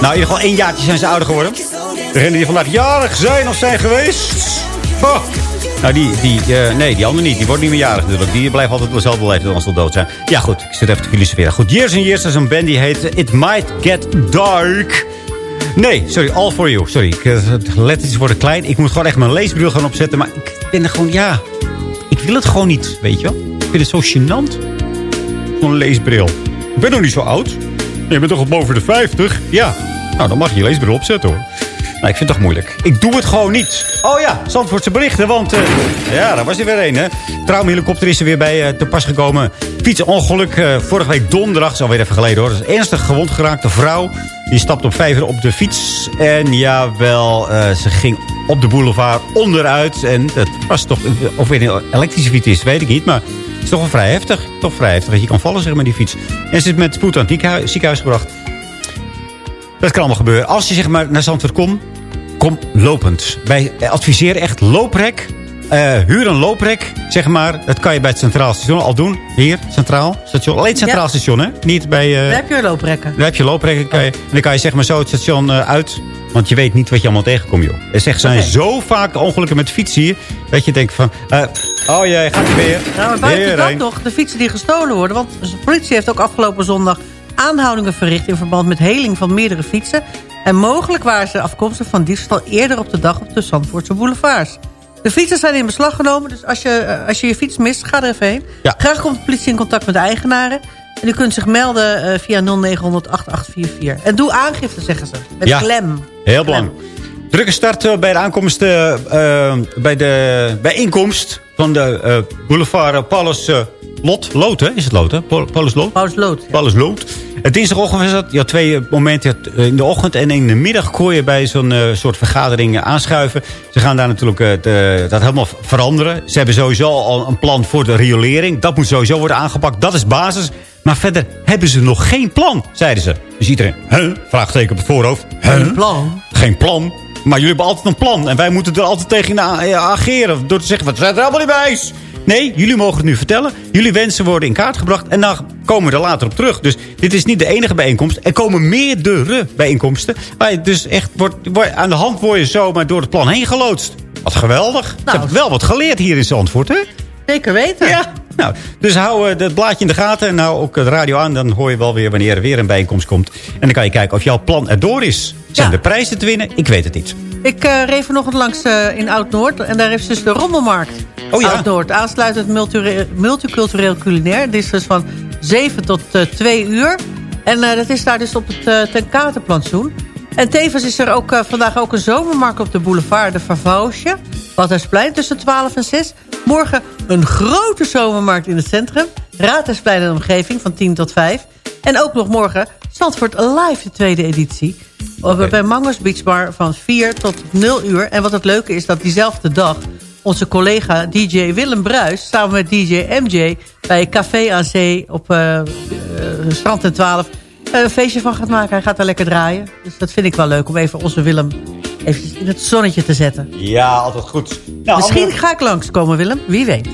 S7: Nou, in ieder geval één jaartje zijn ze ouder geworden. Degenen die vandaag jarig zijn of zijn geweest. Oh. Nou, die, die, eh, nee, die andere niet. Die wordt niet meer jarig natuurlijk. Die blijft altijd dezelfde leeftijd als ze dood zijn. Ja, goed. Ik zit even te filosoferen. Goed, Years and Years is een band die heet It Might Get Dark. Nee, sorry, All For You. Sorry, eh, letters worden klein. Ik moet gewoon echt mijn leesbril gaan opzetten. Maar ik ben er gewoon, ja... Ik wil het gewoon niet, weet je wel. Ik vind het zo gênant. Zo'n leesbril. Ik ben nog niet zo oud. Je bent toch al boven de 50? Ja. Nou, dan mag je je leesbril opzetten hoor. Nou, ik vind het toch moeilijk. Ik doe het gewoon niet. Oh ja, Zandvoortse berichten, want... eh, ja, daar was er weer een, hè. Traumhelikopter is er weer bij eh, te pas gekomen. Fietsongeluk eh, vorige week donderdag, is alweer even geleden hoor. Dat is ernstig gewond geraakte vrouw. Die stapte op vijf uur op de fiets. En jawel, ze ging op de boulevard onderuit. En het was toch... Of weer een elektrische fiets is, weet ik niet. Maar het is toch wel vrij heftig. Toch vrij heftig dat je kan vallen zeg, met die fiets. En ze is met spoed aan het ziekenhuis gebracht. Dat kan allemaal gebeuren. Als je zeg maar naar Zandvoort komt, kom lopend. Wij adviseren echt looprek eh, huur een looprek, zeg maar. Dat kan je bij het Centraal Station al doen. Hier, Centraal Station. Alleen het Centraal
S11: Ja.
S7: Station, hè? Niet bij... eh,
S11: Daar heb je looprekken.
S7: daar heb je looprekken. Kan je, en dan kan je zeg maar zo het station eh, uit. Want je weet niet wat je allemaal tegenkomt, joh. Er zijn zo vaak ongelukken met fietsen hier. Dat je denkt van... oh jee, gaat hij weer.
S11: Nou, maar buiten dat
S7: een.
S11: nog, de fietsen die gestolen worden. Want de politie heeft ook afgelopen zondag aanhoudingen verricht... in verband met heling van meerdere fietsen. En mogelijk waren ze afkomstig van diefstal eerder op de dag op de Zandvoortse boulevards. De fietsen zijn in beslag genomen, dus als je eh, als je, je fiets mist, ga er even heen.
S7: Ja.
S11: Graag komt de politie in contact met de eigenaren. En u kunt zich melden eh, via 0900 8844. En doe aangifte, zeggen ze. Met
S7: Ja.
S11: klem.
S7: Heel belangrijk. Drukke start eh, bij de aankomst, bij de bijeenkomst van de eh, boulevard Paulus Lot. Lood, hè? Is het Lood, hè? Paul- Paulus Lood?
S11: Paulus.
S7: Paulus Lood. Het dinsdagochtend was dat. Je had twee eh, momenten eh, in de ochtend en in de middag kon je bij zo'n eh, soort vergadering aanschuiven. Ze gaan daar natuurlijk dat helemaal veranderen. Ze hebben sowieso al een plan voor de riolering. Dat moet sowieso worden aangepakt. Dat is basis. Maar verder hebben ze nog geen plan, zeiden ze. Dus iedereen, huh? Vraagteken op het voorhoofd. Huh?
S11: Geen plan.
S7: Geen plan. Maar jullie hebben altijd een plan. En wij moeten er altijd tegen ageren. Door te zeggen, wat zijn er allemaal niet bij is. Nee, jullie mogen het nu vertellen. Jullie wensen worden in kaart gebracht. En dan komen we er later op terug. Dus dit is niet de enige bijeenkomst. Er komen meerdere bijeenkomsten. Waar je dus echt wordt, wordt- aan de hand word je zomaar door het plan heen geloodst. Wat geweldig. Ze
S11: Nou,
S7: hebben wel wat geleerd hier in Zandvoort, hè?
S11: Zeker weten.
S7: Ja. Nou, dus hou eh, het blaadje in de gaten en hou ook de radio aan. Dan hoor je wel weer wanneer er weer een bijeenkomst komt. En dan kan je kijken of jouw plan erdoor is. Zijn
S11: Ja.
S7: er prijzen te winnen? Ik weet het niet.
S11: Ik eh reed vanochtend langs eh, in Oud-Noord. En daar is dus de Rommelmarkt.
S7: Oh ja.
S11: Oud-Noord. Aansluitend multicultureel culinair. Dit is dus van 7 tot eh 2 uur. En dat is daar dus op het uh, Ten Katerplantsoen. En tevens is er ook, vandaag ook een zomermarkt op de boulevard de Vavausje. Badhuisplein tussen 12 en 6. Morgen een grote zomermarkt in het centrum. Raadhuisplein en omgeving van 10 tot 5. En ook nog morgen Zandvoort Live, de tweede editie. Okay. Bij Mangos Beach Bar van 4 tot 0 uur. En wat het leuke is dat diezelfde dag... onze collega DJ Willem Bruis... samen met DJ MJ bij Café aan Zee op uh, uh, Strand en 12... een feestje van gaat maken. Hij gaat daar lekker draaien. Dus dat vind ik wel leuk om even onze Willem even in het zonnetje te zetten.
S7: Ja, altijd goed.
S11: Nou, Misschien andere... ga ik langskomen, Willem. Wie weet.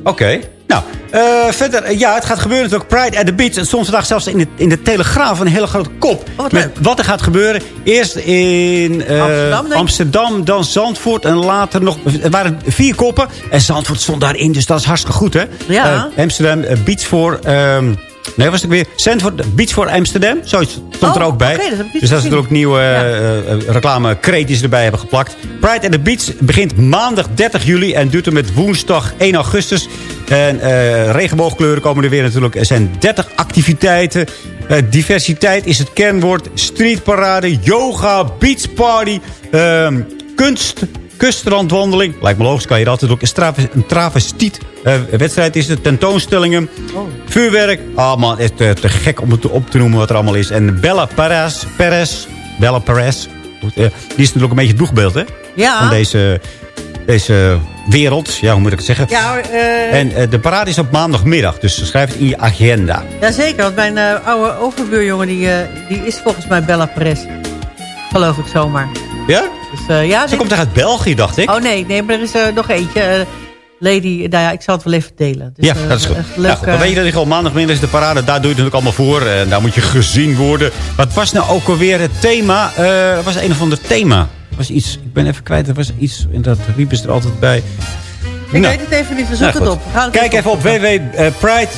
S7: Oké. Okay. Nou, uh, verder, ja, het gaat gebeuren natuurlijk. Pride at the Beach. En soms vandaag zelfs in de, in de Telegraaf een hele grote kop.
S11: Oh, wat
S7: met wat er gaat gebeuren. Eerst in uh, Amsterdam, Amsterdam, dan Zandvoort. En later nog, er waren vier koppen. En Zandvoort stond daarin, dus dat is hartstikke goed, hè?
S11: Ja.
S7: Uh, Amsterdam, Beach voor... Um, Nee, was het weer Zandvoort Beach for Amsterdam. Zoiets stond
S11: oh,
S7: er ook bij.
S11: Okay, dat
S7: dus dat is natuurlijk ook nieuwe ja. uh, reclame die ze erbij hebben geplakt. Pride at the Beach begint maandag 30 juli en duurt er met woensdag 1 augustus. En uh, regenboogkleuren komen er weer natuurlijk. Er zijn 30 activiteiten. Uh, diversiteit is het kernwoord. Streetparade, yoga, beachparty, kunst, kuststrandwandeling. Lijkt me logisch, kan je altijd ook een travestiet uh, wedstrijd is het, tentoonstellingen, oh. vuurwerk. Ah oh man, het is te, te, gek om het op te noemen wat er allemaal is. En Bella Perez, Perez Bella Perez, uh, die is natuurlijk een beetje het boegbeeld hè?
S11: Ja.
S7: van deze, deze wereld. Ja, hoe moet ik het zeggen?
S11: Ja, uh,
S7: en de parade is op maandagmiddag, dus schrijf het in je agenda.
S11: Jazeker, want mijn oude overbuurjongen die, die is volgens mij Bella Perez. Geloof ik zomaar.
S7: Ja?
S11: Dus, ja
S7: Ze dit... komt echt uit België, dacht ik.
S11: Oh nee, nee maar er is nog eentje... Lady, nou ja, ik zal het wel even delen.
S7: Dus, ja, dat is goed. Leuk, ja, goed. Dan weet je dat je gewoon maandagmiddag is de parade. Daar doe je het natuurlijk allemaal voor. En daar moet je gezien worden. Wat was nou ook alweer het thema? Dat was een of ander thema. was iets, ik ben even kwijt. Er was iets, en dat riepen ze er altijd bij.
S11: Ik nou, weet het even niet, we zoeken
S7: nou,
S11: het op.
S7: Kijk even op www.pride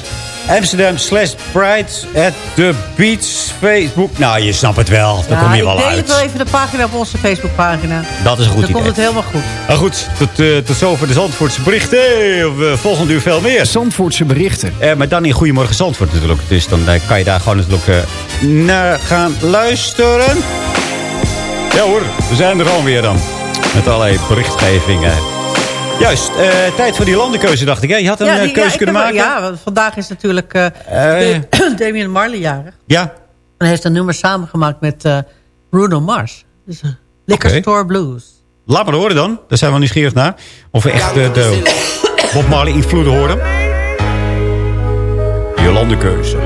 S7: Amsterdam slash Pride at the Beach Facebook. Nou, je snapt het wel. Daar
S11: ja,
S7: kom je wel
S11: uit. Ik deel wel even de pagina op onze Facebookpagina.
S7: Dat is een goed
S11: Dan
S7: idee.
S11: komt het helemaal goed.
S7: Nou goed, tot, uh, tot zover de Zandvoortse berichten. Uh, volgende uur veel meer.
S3: Zandvoortse berichten.
S7: Uh, maar dan in Goedemorgen Zandvoort natuurlijk. Dus dan kan je daar gewoon natuurlijk naar gaan luisteren. Ja hoor, we zijn er gewoon weer dan. Met allerlei berichtgevingen. Juist, uh, tijd voor die landenkeuze, dacht ik. Hè? Je had een
S11: ja, die,
S7: keuze
S11: ja,
S7: kunnen
S11: heb,
S7: maken.
S11: Ja, want vandaag is natuurlijk uh, uh, Damien Marley jarig.
S7: Ja.
S11: En hij heeft een nummer samengemaakt met uh, Bruno Mars. Dus Liquor okay. Store Blues.
S7: Laat maar horen dan. Daar zijn we nieuwsgierig naar. Of we echt de, de Bob Marley invloeden horen. Je landenkeuze.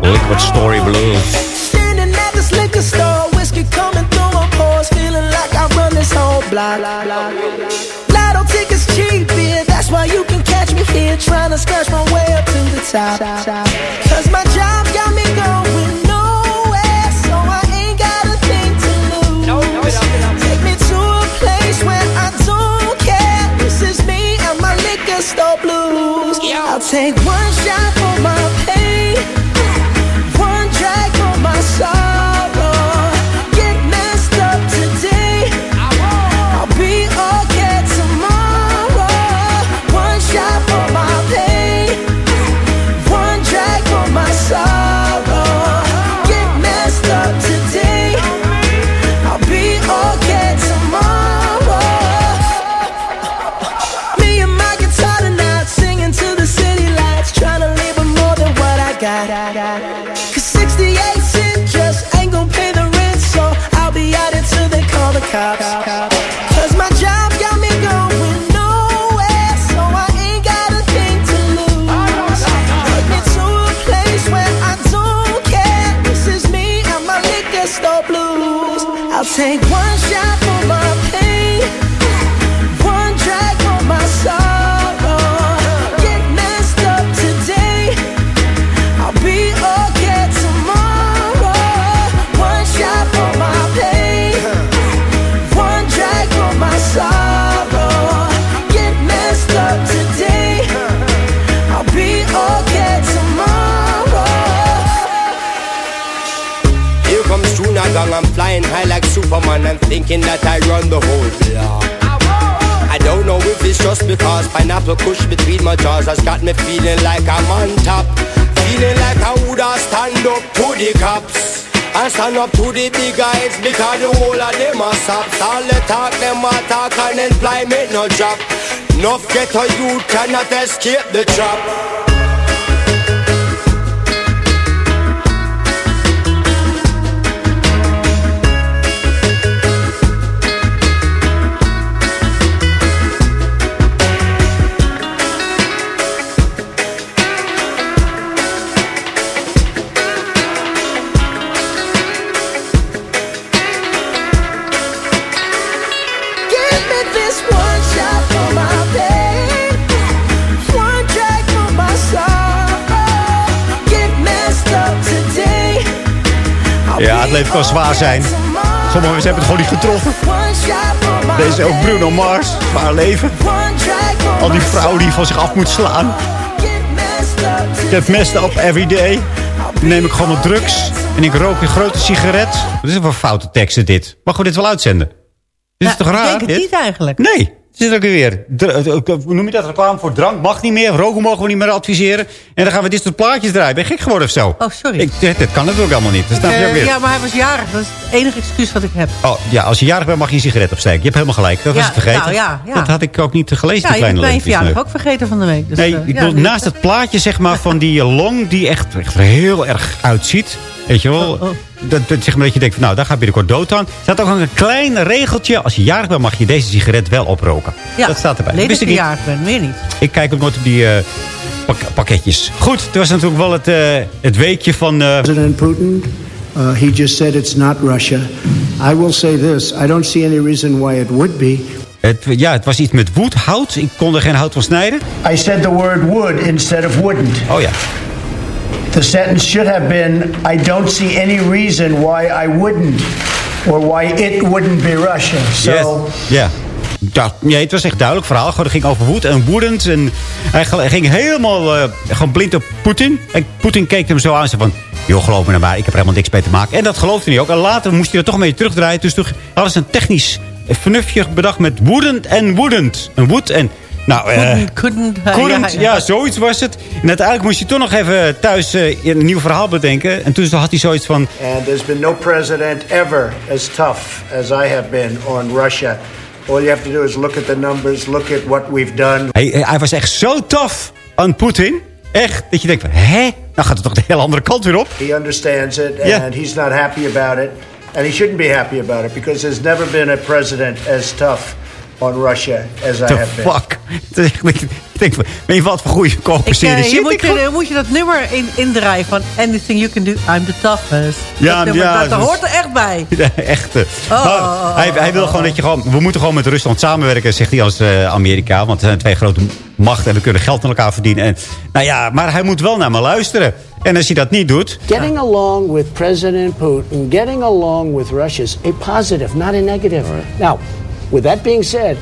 S7: Liquid Story Blues.
S15: Standing at this liquor store, whiskey coming through my pores, feeling like I run this whole block.
S16: Is cheap. That's why you can catch me here trying to scratch my way up to the top. Cause my job got me going nowhere, so I ain't got a thing to lose. Take me to a place where I don't care. This is me and my liquor store blues. I'll take one shot for my pain, one drag for my sorrow. Cops. Cause my job got me going nowhere, so I ain't got a thing to lose. Take me to a place where I don't care. This is me and my liquor store blues. I'll take one shot
S17: like Superman and thinking that I run the whole block. I don't know if it's just because pineapple kush between my jaws has got me feeling like I'm on top. Feeling like I woulda stand up to the cops. And stand up to the big guys because the whole of them are sops. All the talk, them a talk and me no drop. Enough ghetto you cannot escape the trap.
S7: Ja, het leven kan zwaar zijn. Sommige mensen hebben het gewoon niet getroffen. Deze ook Bruno Mars. Zwaar leven. Al die
S16: my
S7: vrouwen die van zich af moet slaan.
S16: today.
S7: Get messed up every day. Dan neem ik gewoon wat drugs. En ik rook een grote sigaret. Wat is er voor foute teksten dit? Mag we dit wel uitzenden? Dit is toch raar?
S11: Ik denk het
S7: dit?
S11: niet eigenlijk.
S7: Nee. Is ook weer. dr- eh, eh, Hoe noem je dat? Reclame voor drank mag niet meer. Roken mogen we niet meer adviseren. En dan gaan we dit soort plaatjes draaien. Ben je gek geworden of zo?
S11: Oh, sorry.
S7: Ik, dit, kan natuurlijk allemaal niet. Dat snap je ook
S11: Eh,
S7: weer.
S11: ja, maar hij was jarig. Dat is het enige excuus wat ik heb.
S7: Oh, ja, als je jarig bent mag je een sigaret opsteken. Je hebt helemaal gelijk. Dat was
S11: Ja,
S7: ik vergeten.
S11: nou ja, ja.
S7: Dat had ik ook niet gelezen,
S11: Ja,
S7: kleine
S11: mijn
S7: lintjes.
S11: verjaardag ook vergeten van de week. Dus,
S7: Nee,
S11: eh,
S7: ik bedoel,
S11: nee,
S7: naast het plaatje zeg maar, van die long die echt, echt heel erg uitziet. Weet je wel?
S11: Oh,
S7: Dat, dat, zeg maar, dat je denkt, van, nou, daar gaat binnenkort dood aan. Er staat ook nog een klein regeltje. Als je jarig bent, mag je deze sigaret wel oproken.
S11: Ja,
S7: dat staat erbij.
S11: Je
S7: niet.
S11: jarig bent, meer niet.
S7: Ik kijk ook nooit op die eh, pak- pakketjes. Goed, het was natuurlijk wel het, eh, het weekje van... eh,
S18: President Putin, uh, he just said it's not Russia. I will say this: I don't see any reason why it would be.
S7: het, ja, het was iets met wood, hout. Ik kon er geen hout van snijden.
S18: I said the word would instead of wouldn't.
S7: Oh ja.
S18: The sentence should have been: I don't see any reason why I wouldn't, or why it wouldn't be Russia. So.
S7: Yes. Ja. Het was echt duidelijk verhaal. Het ging over woed en woedend. En hij ging helemaal eh, gewoon blind op Poetin. En Poetin keek hem zo aan en zei van... joh, geloof me nou maar, ik heb er helemaal niks mee te maken. En dat geloofde hij ook. En later moest hij er toch mee terugdraaien. Dus toen hadden ze een technisch vernufje bedacht met woedend en woedend. Een woed en... Nou, eh,
S11: Couldn't, couldn't, eh,
S7: Couldn't,
S11: ja,
S7: ja,
S11: ja.
S7: zoiets was het. En uiteindelijk moest hij toch nog even thuis eh, een nieuw verhaal bedenken. En toen had hij zoiets van...
S18: And there's been no president ever as tough as I have been on Russia. All you have to do is look at the numbers, look at what we've done.
S7: Hij, hij was echt zo tough aan Poetin. Echt, dat je denkt, van, hè? Dan gaat het toch de hele andere kant weer op.
S18: He understands it,
S7: Yeah.
S18: and he's not happy about it. And he shouldn't be happy about it because there's never been a president as tough on Russia as I
S7: The
S18: have been.
S7: fuck? (laughs) Het Ik denk, weet je wat voor goede
S11: eh,
S7: zit
S11: hier
S7: ik
S11: moet je, moet je dat nummer in, indraaien van Anything You Can Do, I'm the toughest.
S7: Ja,
S11: dat
S7: ja,
S11: dat, dat
S7: dus-
S11: hoort er echt bij. (laughs)
S7: Ja, echt. eh.
S11: Oh,
S7: Maar
S11: oh,
S7: hij, hij wil gewoon dat je gewoon... We moeten gewoon met Rusland samenwerken, zegt hij als eh, Amerika. Want er zijn twee grote machten en we kunnen geld met elkaar verdienen. En, nou ja, maar hij moet wel naar me luisteren. En als hij dat niet doet...
S19: Getting along with President Putin, getting along with Russia is a positive, not a negative. Now, with that being said,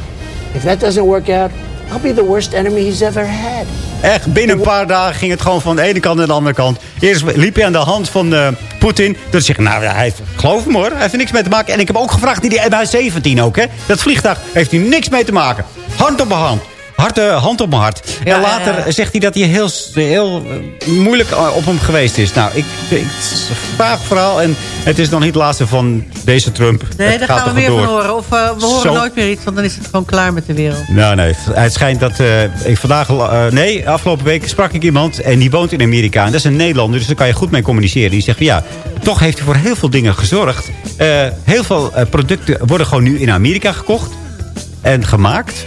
S19: if that doesn't work out, I'll be the worst enemy he's ever had.
S7: Echt, binnen een paar dagen ging het gewoon van de ene kant naar de andere kant. Eerst liep hij aan de hand van eh, Poetin. Dat zegt, nou hij heeft, geloof hem hoor, hij heeft er niks mee te maken. En ik heb ook gevraagd, die, bij 17 ook hè. Dat vliegtuig heeft hij niks mee te maken. Hand op hand. Eh, hand op mijn hart.
S11: Ja,
S7: en later
S11: ja, ja.
S7: zegt hij dat hij heel, heel eh, moeilijk eh, op hem geweest is. Nou, ik, ik, vaag verhaal. En het is nog niet het laatste van deze Trump.
S11: Nee, daar
S7: gaat
S11: gaan we
S7: er
S11: meer
S7: door.
S11: van horen. Of we horen
S7: Zo.
S11: nooit meer iets, want dan is het gewoon klaar met de wereld.
S7: Nou, nee. Het schijnt dat... ik vandaag... nee, afgelopen week sprak ik iemand... en die woont in Amerika. En dat is een Nederlander, dus daar kan je goed mee communiceren. Die zegt van ja... toch heeft hij voor heel veel dingen gezorgd. Heel veel producten worden gewoon nu in Amerika gekocht. En gemaakt.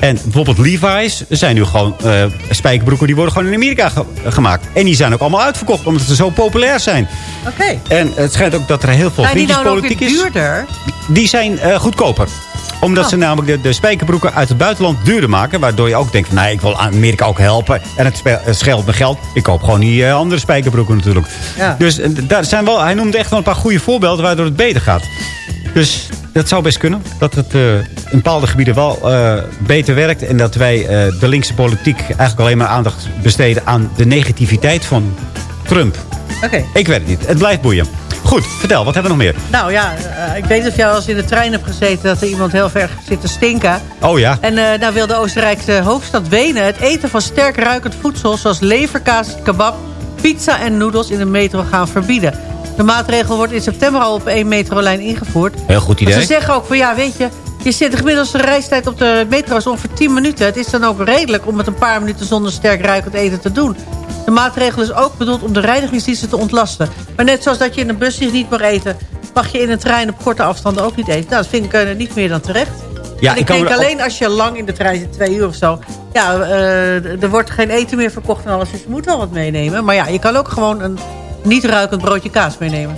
S7: En bijvoorbeeld Levi's zijn nu gewoon... eh, spijkerbroeken die worden gewoon in Amerika ge- gemaakt. En die zijn ook allemaal uitverkocht... omdat ze zo populair zijn.
S11: Oké.
S7: En het schijnt ook dat er heel veel
S11: Zijn die nou
S7: vriendjespolitiek is
S11: duurder?
S7: die zijn eh, goedkoper. Omdat
S11: Oh.
S7: ze namelijk de, de spijkerbroeken uit het buitenland duurder maken. Waardoor je ook denkt, van, nee, ik wil Amerika ook helpen. En het scheelt mijn geld. Ik koop gewoon die eh, andere spijkerbroeken natuurlijk.
S11: Ja.
S7: Dus daar zijn wel, hij noemde echt wel een paar goede voorbeelden waardoor het beter gaat. Dus dat zou best kunnen. Dat het eh, in bepaalde gebieden wel eh, beter werkt. En dat wij eh, de linkse politiek eigenlijk alleen maar aandacht besteden aan de negativiteit van Trump.
S11: Oké.
S7: Ik weet het niet. Het blijft boeien. Goed, vertel, wat hebben we nog meer?
S11: Nou ja, ik weet dat jij als in de trein hebt gezeten... dat er iemand heel ver zit te stinken.
S7: Oh ja.
S11: En eh nou wil de Oostenrijkse hoofdstad Wenen... het eten van sterk ruikend voedsel... zoals leverkaas, kebab, pizza en noedels in de metro gaan verbieden. De maatregel wordt in september al op één metrolijn ingevoerd.
S7: Heel goed
S11: Maar
S7: idee.
S11: ze zeggen ook van ja, weet je... Je zit de gemiddelde reistijd op de metro is ongeveer 10 minuten. Het is dan ook redelijk om het een paar minuten zonder sterk ruikend eten te doen. De maatregel is ook bedoeld om de reinigingsdiensten te ontlasten. Maar net zoals dat je in een bus niet mag eten... mag je in een trein op korte afstanden ook niet eten. Nou, dat vind ik eh, niet meer dan terecht.
S7: Ja,
S11: en
S7: ik
S11: denk alleen als je lang in de trein zit, twee uur of zo... Ja, eh, er wordt geen eten meer verkocht en alles. Dus je moet wel wat meenemen. Maar ja, je kan ook gewoon een niet ruikend broodje kaas meenemen.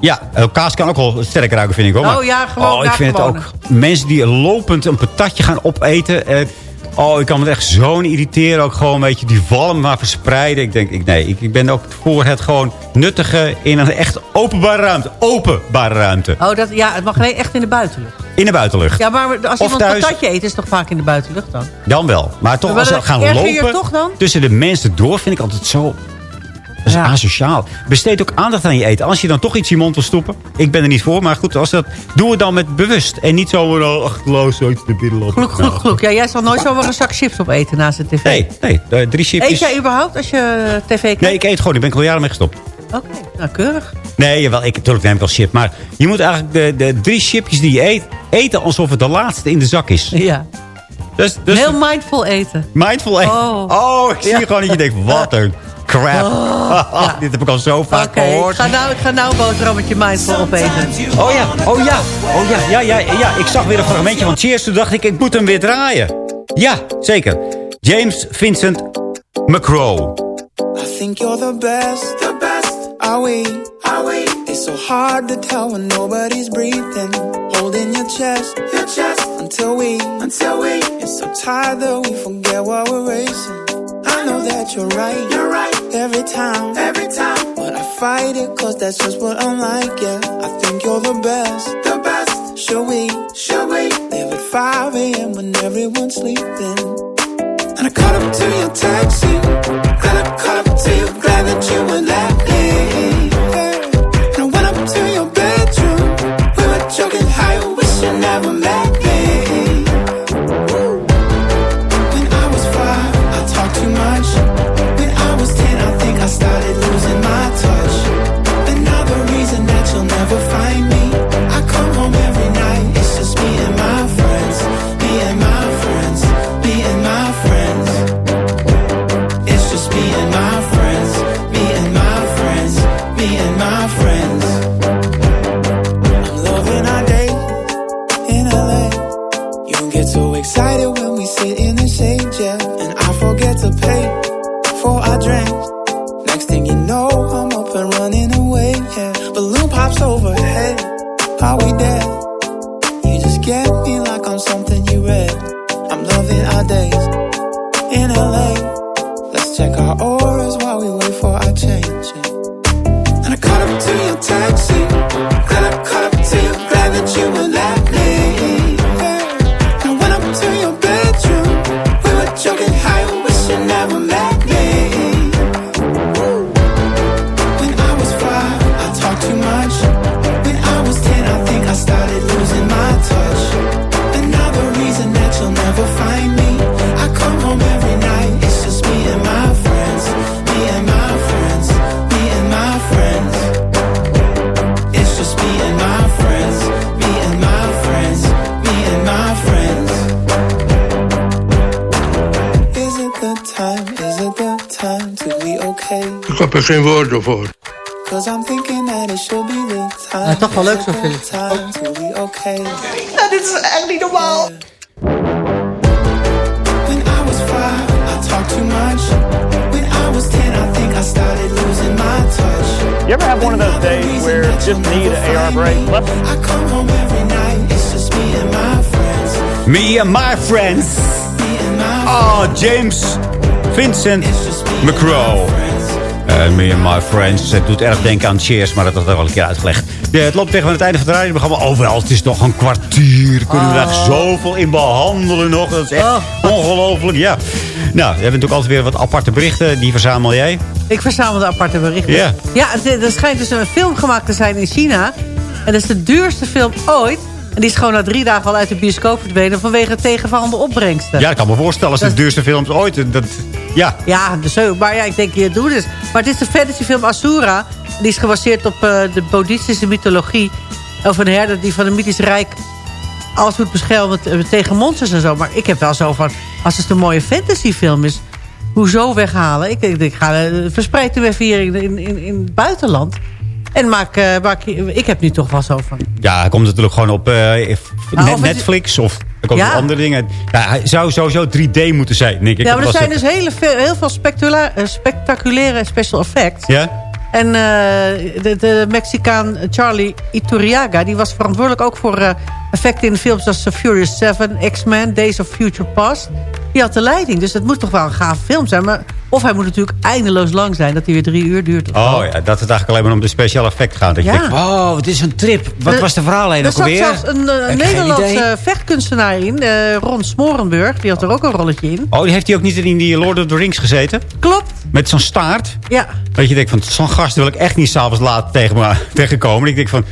S7: Ja, eh, kaas kan ook wel sterk ruiken, vind ik hoor.
S11: Oh ja, gewoon
S7: Oh, ik vind het ook. Mensen die lopend een patatje gaan opeten. eh, oh, ik kan me echt zo irriteren. Ook gewoon een beetje die walm maar verspreiden. Ik denk, ik, nee, ik, ik ben ook voor het gewoon nuttige in een echt openbare ruimte. Openbare ruimte.
S11: Oh, dat, ja, het mag alleen echt in de buitenlucht.
S7: In de buitenlucht.
S11: Ja, maar als iemand
S7: thuis.
S11: patatje eet, is het toch vaak in de buitenlucht dan?
S7: Dan wel. Maar toch,
S11: Maar
S7: als
S11: dat
S7: gaan lopen
S11: toch dan?
S7: tussen de mensen door, vind ik altijd zo... Dat is asociaal. Besteed ook aandacht aan je eten. Als je dan toch iets in je mond wil stoppen. Ik ben er niet voor, maar goed, als dat, doe het dan met bewust. En niet zomaar oh, achteloos zo iets de binnen lopen.
S11: Gloek. Ja, jij zal nooit zomaar een zak chips opeten naast de tv.
S7: Nee, nee, eh, drie chipjes.
S11: Eet jij überhaupt als je eh, tv kijkt?
S7: Nee, ik eet gewoon. Ik ben al jaren mee gestopt.
S11: Oké, nou keurig.
S7: Nee, jawel, ik, natuurlijk neem wel chip. Maar je moet eigenlijk de, de drie chipjes die je eet... eten alsof het de laatste in de zak is.
S11: Ja.
S7: Dus, dus
S11: Heel mindful eten.
S7: mindful eten.
S11: Oh.
S7: Oh, ik zie
S11: Ja.
S7: gewoon dat je denkt, wat een (laughs) crap.
S11: Oh, (laughs)
S7: Dit heb ik al zo vaak
S11: Oké,
S7: gehoord.
S11: ik ga nou, ik ga nou een boterhammetje mindful opeten.
S7: Oh ja, oh ja, oh ja, ja, ja, ja. Ik zag weer een fragmentje van Cheers. Toen dacht ik, ik moet hem weer draaien. Ja, zeker. James Vincent McCrow.
S20: I think you're the best, the best. Are we? Are we? It's so hard to tell when nobody's breathing. Holding your chest, your chest. Until we, until we. It's so tired that we forget what we're racing. I know that you're right, you're right. Every time, every time. But I fight it cause that's just what I'm like, yeah. I think you're the best, the best. Should we, should we? Live at 5 a.m. when everyone's sleeping. And I caught up to your taxi. Glad I caught up to you. Glad that you were let
S21: geen woorden voor.
S15: Cause I'm thinking that it should be the time.
S11: Ja, toch wel leuk zo'n film.
S15: Time to be okay.
S11: Nou, dit is echt niet normaal.
S15: When I was five, I talked too much. When I was ten, I think I started losing my touch.
S20: You ever have one of those days where you just need an AR break?
S15: I come home every night, it's just me and my friends.
S7: Me and my friends. Oh, James Vincent McCrow. En me and my friends. Het doet erg denken aan Cheers, maar dat had ik al een keer uitgelegd. Ja, het loopt tegen aan het einde van het radioprogramma. Oh wel, het is nog een kwartier. Kunnen we daar zoveel in behandelen nog. Dat is echt ongelooflijk, ja. Nou, we hebben natuurlijk altijd weer wat aparte berichten. Die verzamel jij.
S11: Ik verzamel de aparte berichten.
S7: Ja.
S11: Er schijnt dus een film gemaakt te zijn in China. En dat is de duurste film ooit. En die is gewoon na drie dagen al uit de bioscoop verdwenen... vanwege tegenvallende opbrengsten.
S7: Ja, ik kan me voorstellen. Als het de duurste films ooit... Dat, ja,
S11: Ja, dus, maar ja, ik denk, je doet het. Maar het is de fantasyfilm Asura. Die is gebaseerd op eh, de boeddhistische mythologie. Over een herder die van een mythisch rijk alles moet beschermen eh, tegen monsters en zo. Maar ik heb wel zo van, als het een mooie fantasyfilm is... hoezo weghalen? Ik denk, ik ga eh, verspreid hem even hier in, in, in, in het buitenland. En maak, eh, maak, ik heb nu toch wel zo van...
S7: ja komt natuurlijk gewoon op
S11: Nou,
S7: Netflix of er komen
S11: Ja.
S7: andere dingen. Ja, hij zou sowieso 3D moeten zijn, denk ik.
S11: ja, maar er zijn
S7: het-
S11: dus hele veel, heel veel eh, spectaculaire special effects.
S7: Ja?
S11: En eh, de, de Mexicaan Charlie Iturriaga... die was verantwoordelijk ook voor eh, effecten in films als The Furious 7... X-Men, Days of Future Past. Die had de leiding, dus het moet toch wel een gaaf film zijn. Maar, of hij moet natuurlijk eindeloos lang zijn... dat hij weer drie uur duurt.
S7: Oh ja, dat het eigenlijk alleen maar om de special effect gaat. Dat je
S11: Ja.
S7: denkt, wow, het is een trip. Wat
S11: Er-
S7: was de verhaallijn
S11: Er
S7: ook
S11: zat
S7: alweer?
S11: zelfs een, eh, Nederlandse
S7: idee.
S11: vechtkunstenaar in, eh, Ron Smorenburg. Die had er ook een rolletje in.
S7: Oh, die heeft hij ook niet in die Lord of the Rings gezeten?
S11: Klopt.
S7: Met zo'n staart?
S11: Ja.
S7: Dat je denkt van, zo'n gast wil ik echt niet s'avonds laat tegen me (laughs) tegenkomen. Ik denk van,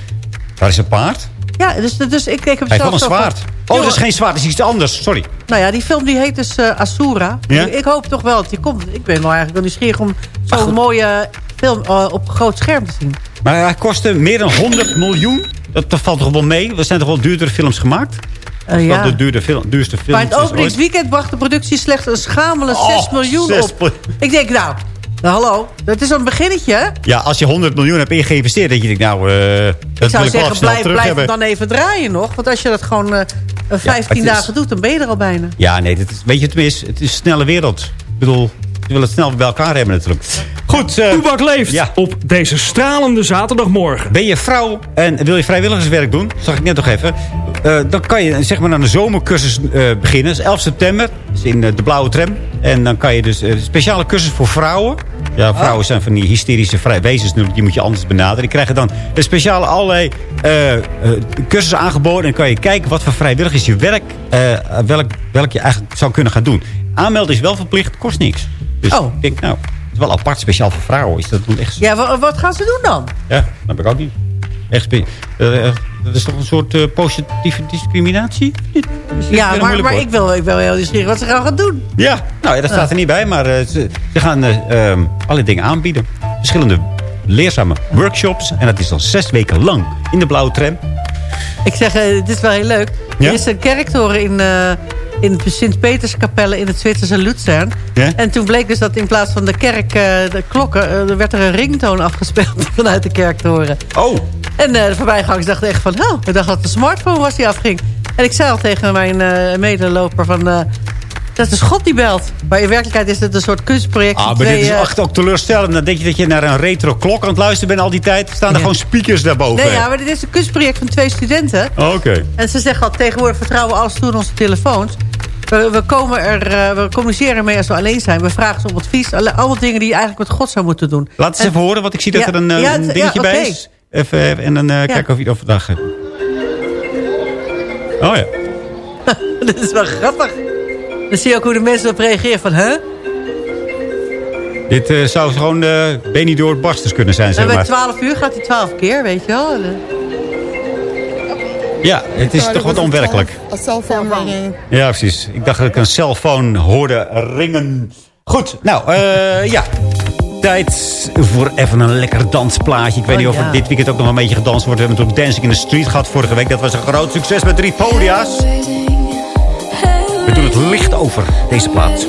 S7: waar is een paard?
S11: Ja, dus, dus ik, ik heb
S7: Hij wel een zwaard. Oh, dat is geen zwaard, dat is iets anders. Sorry.
S11: Nou ja, die film die heet dus eh, Asura.
S7: Ja?
S11: Ik, ik hoop toch wel dat die komt. Ik ben wel eigenlijk wel nieuwsgierig om zo'n mooie film eh, op groot scherm te zien.
S7: Maar hij kostte meer dan 100 miljoen. Dat, dat valt toch wel mee? Er zijn toch wel duurdere films gemaakt? Of
S11: ja.
S7: dat de duurde film, duurste film
S11: Maar het openingsweekend bracht de productie slechts een schamele 6
S7: Oh,
S11: miljoen
S7: 6
S11: op. Ik denk, nou, nou, hallo, dat is een beginnetje.
S7: Ja, als je 100 miljoen hebt ingeïnvesteerd, dat je denkt, nou, eh dat
S11: Ik
S7: wil
S11: zou
S7: ik wel
S11: zeggen, blijf, blijf
S7: hebben.
S11: dan even draaien nog. Want als je dat gewoon eh, eh, 15
S7: is-
S11: dagen doet, dan ben je er al bijna.
S7: Ja, nee, dat is, weet je, het is een snelle wereld. Ik bedoel, je wil het snel bij elkaar hebben natuurlijk. Goed.
S22: Toebak leeft
S7: ja.
S22: op deze stralende zaterdagmorgen.
S7: Ben je vrouw en wil je vrijwilligerswerk doen? Zag ik net nog even. Eh, dan kan je zeg maar aan de zomercursus eh, beginnen. Dat is 11 september. Dat is in de blauwe tram. En dan kan je dus speciale cursus voor vrouwen. Ja, vrouwen zijn van die hysterische vrij wezens. Die moet je anders benaderen. Die krijgen dan een speciale allerlei eh, cursussen aangeboden. En dan kan je kijken wat voor vrijwilligers je werk, eh, welk, welk je eigenlijk zou kunnen gaan doen. Aanmelden is wel verplicht, kost niks. Dus
S11: Oh.
S7: ik denk, nou, het is wel apart, speciaal voor vrouwen. Is dat echt
S11: Ja, wa- wat gaan ze doen dan?
S7: ja, dat heb ik ook niet. Echt dat is toch een soort eh, positieve discriminatie?
S11: Ja, maar, maar ik wil, ik wil heel nieuwsgierig wat ze gaan gaan doen.
S7: Ja, nou ja, dat staat er niet bij. Maar eh, ze, ze gaan ehm, alle dingen aanbieden. Verschillende leerzame workshops. En dat is dan zes weken lang in de blauwe tram.
S11: Ik zeg, dit is wel heel leuk.
S7: Ja?
S11: Er is een kerktoren in, in de Sint-Peterskapelle in het Zwitserse Luzern.
S7: Ja?
S11: En toen bleek dus dat in plaats van de kerk, de klokken... er werd er een ringtoon afgespeeld (laughs) vanuit de kerktoren.
S7: Oh.
S11: En eh, de voorbijgangers dachten echt van... Oh, ik dacht dat de smartphone was die afging. En ik zei al tegen mijn eh, medeloper van... eh, dat is God die belt. Maar in werkelijkheid is het een soort kunstproject.
S7: Ah, maar dit is echt ook teleurstellend. Dan denk je dat je naar een retro klok aan het luisteren bent al die tijd. Staan er
S11: Ja.
S7: gewoon speakers daarboven.
S11: Nee, ja, maar dit is een kunstproject van twee studenten.
S7: Oh, Oké.
S11: En ze zeggen al, tegenwoordig vertrouwen we alles toe in onze telefoons. We, we, komen er, we communiceren mee als we alleen zijn. We vragen ze om advies. Alle, allemaal dingen die je eigenlijk met God zou moeten doen.
S7: Laat eens
S11: En-
S7: even horen, want ik zie dat
S11: Ja,
S7: er een,
S11: ja,
S7: een dingetje
S11: ja,
S7: bij is. Even, even- en dan eh, kijken of je het overdag hebt. Oh ja. (laughs)
S11: Dit is wel grappig. Dan zie je ook hoe de mensen op reageren van... Huh?
S7: Dit eh, zou gewoon uh, Benidorm Basters kunnen zijn, zeg
S11: En bij
S7: maar.
S11: 12 uur gaat hij 12 keer, weet je wel. De-
S7: Ja, het is toch wat onwerkelijk.
S23: A cell phone ringing.
S7: Ja, precies. Ik dacht dat ik een cellfoon hoorde ringen. Goed, nou, eh, ja. Tijd voor even een lekker dansplaatje. Ik weet
S11: Oh,
S7: niet of er
S11: ja.
S7: dit weekend ook nog een beetje gedanst wordt. We hebben natuurlijk Dancing in the Street gehad vorige week. Dat was een groot succes met drie podia's. We doen het licht over, deze plaat.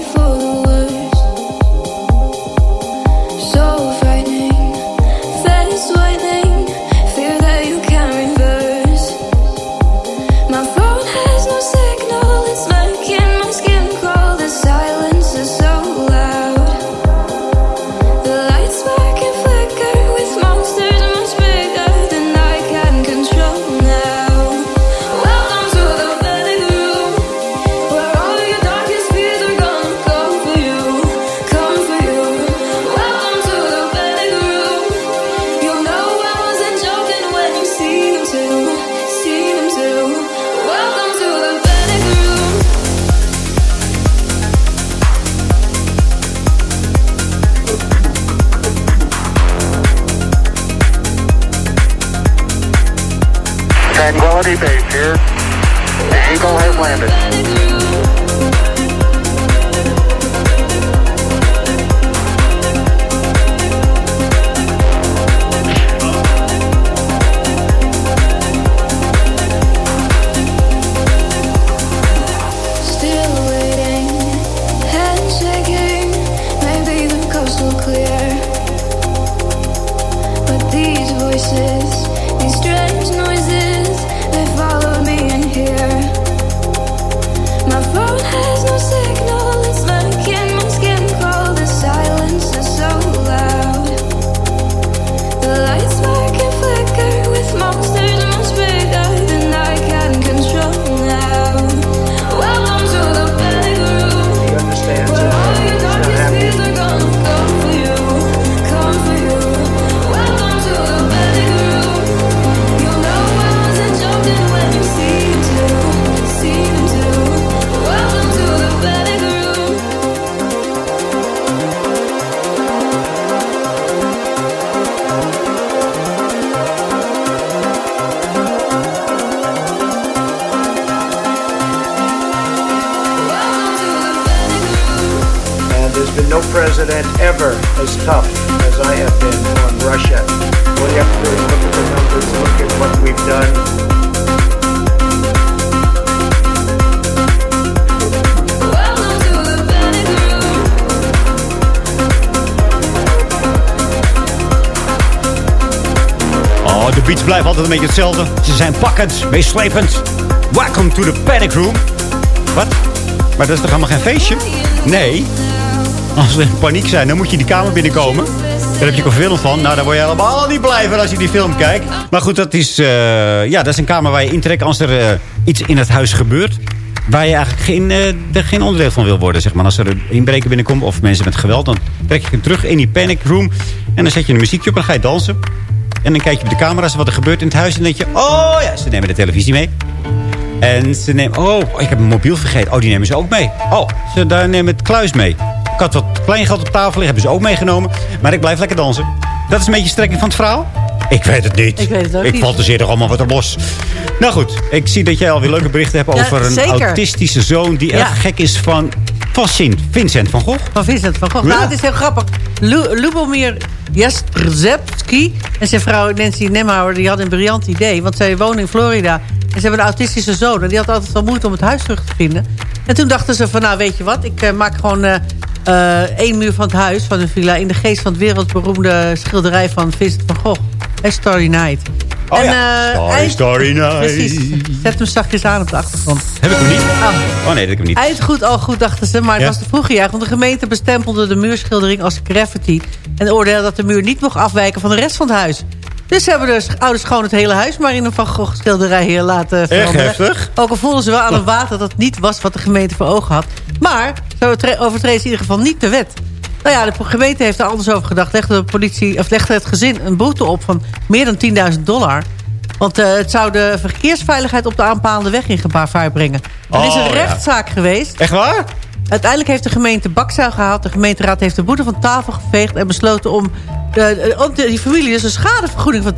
S18: President ever as tough as I have been on Russia. All you have to do is look at the numbers, look at what we've done.
S7: Oh, de beats blijven altijd een beetje hetzelfde. Ze zijn pakkend, meeslepend. Welcome to the panic room. Wat? Maar dat is toch helemaal geen feestje? Nee. Als we in paniek zijn, dan moet je die kamer binnenkomen. Daar heb je ook een film van. Nou, daar word je helemaal niet blij van als je die film kijkt. Maar goed, dat is, eh, ja, dat is een kamer waar je intrekt als er eh, iets in het huis gebeurt. Waar je eigenlijk geen, er geen onderdeel van wil worden. Zeg maar. Als er een inbreker binnenkomt of mensen met geweld... dan trek je hem terug in die panic room. En dan zet je een muziekje op en dan ga je dansen. En dan kijk je op de camera's wat er gebeurt in het huis. En dan denk je, oh ja, ze nemen de televisie mee. En ze nemen, oh, ik heb mijn mobiel vergeten. Oh, die nemen ze ook mee. Oh, ze daar nemen het kluis mee. Ik had wat kleingeld op tafel liggen, hebben ze ook meegenomen. Maar ik blijf lekker dansen. Dat is een beetje strekking van het verhaal? Ik weet het niet.
S11: Ik weet het ook
S7: Ik
S11: niet.
S7: fantaseer toch allemaal wat er los. Nou goed, ik zie dat jij alweer leuke berichten hebt
S11: Ja,
S7: over een
S11: zeker.
S7: autistische zoon... die
S11: Ja.
S7: erg gek is van, Sint Vincent van Gogh.
S11: Van Vincent van Gogh.
S7: Ja.
S11: Nou, het is heel grappig. Lu Lubomir Jastrzewski en zijn vrouw Nancy Nemhauer... die hadden een briljant idee. Want zij wonen in Florida. En ze hebben een autistische zoon. En die had altijd wel moeite om het huis terug te vinden. En toen dachten ze van, nou weet je wat... ik eh, maak gewoon eh, één muur van het huis, van de villa... in de geest van het wereldberoemde schilderij van Vincent van Gogh. A Starry Night.
S7: Oh
S11: en,
S7: ja.
S11: eh,
S7: Starry, Starry (laughs) Night.
S11: Precies. Zet hem zachtjes aan op de achtergrond.
S7: Heb ik hem niet?
S11: Oh.
S7: Oh nee, dat heb ik hem niet.
S11: Eind goed, al goed, dachten ze. Maar het
S7: Ja?
S11: was te vroeg gejuicht. Want de gemeente bestempelde de muurschildering als graffiti. En oordeelde dat de muur niet mocht afwijken van de rest van het huis. Dus ze hebben de ouders gewoon het hele huis maar in een Van Gogh schilderij laten veranderen.
S7: heftig?
S11: Ook al voelden ze wel aan het water dat het niet was wat de gemeente voor ogen had. Maar ze overtre- overtreden ze in ieder geval niet de wet. Nou ja, de gemeente heeft er anders over gedacht. Legde, de politie, of legde het gezin een boete op van meer dan 10.000 dollar. Want eh, het zou de verkeersveiligheid op de aanpaalde weg in gevaar brengen. Er is
S7: Oh,
S11: een
S7: ja.
S11: rechtszaak geweest.
S7: Echt waar?
S11: Uiteindelijk heeft de gemeente bakzuil gehaald. De gemeenteraad heeft de boete van tafel geveegd... en besloten om de, ook de, die familie dus een schadevergoeding van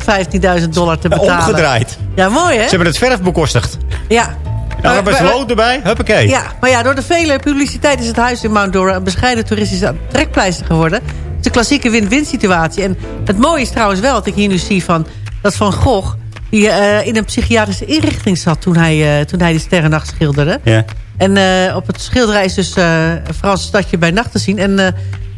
S11: 15.000 dollar te betalen.
S7: Omgedraaid.
S11: Ja, mooi hè?
S7: Ze hebben het verf bekostigd.
S11: Ja.
S7: Ja,
S11: maar-
S7: lood erbij. Huppakee.
S11: Ja, maar ja, door de vele publiciteit is het huis in Mount Dora... een bescheiden toeristische trekpleister geworden. Het is een klassieke win-win situatie. En het mooie is trouwens wel, wat ik hier nu zie van... dat Van Gogh die eh, in een psychiatrische inrichting zat... toen hij, eh, toen hij de Sterrennacht schilderde.
S7: Ja.
S11: En eh, op het schilderij is dus eh, een Frans stadje bij nacht te zien. En eh,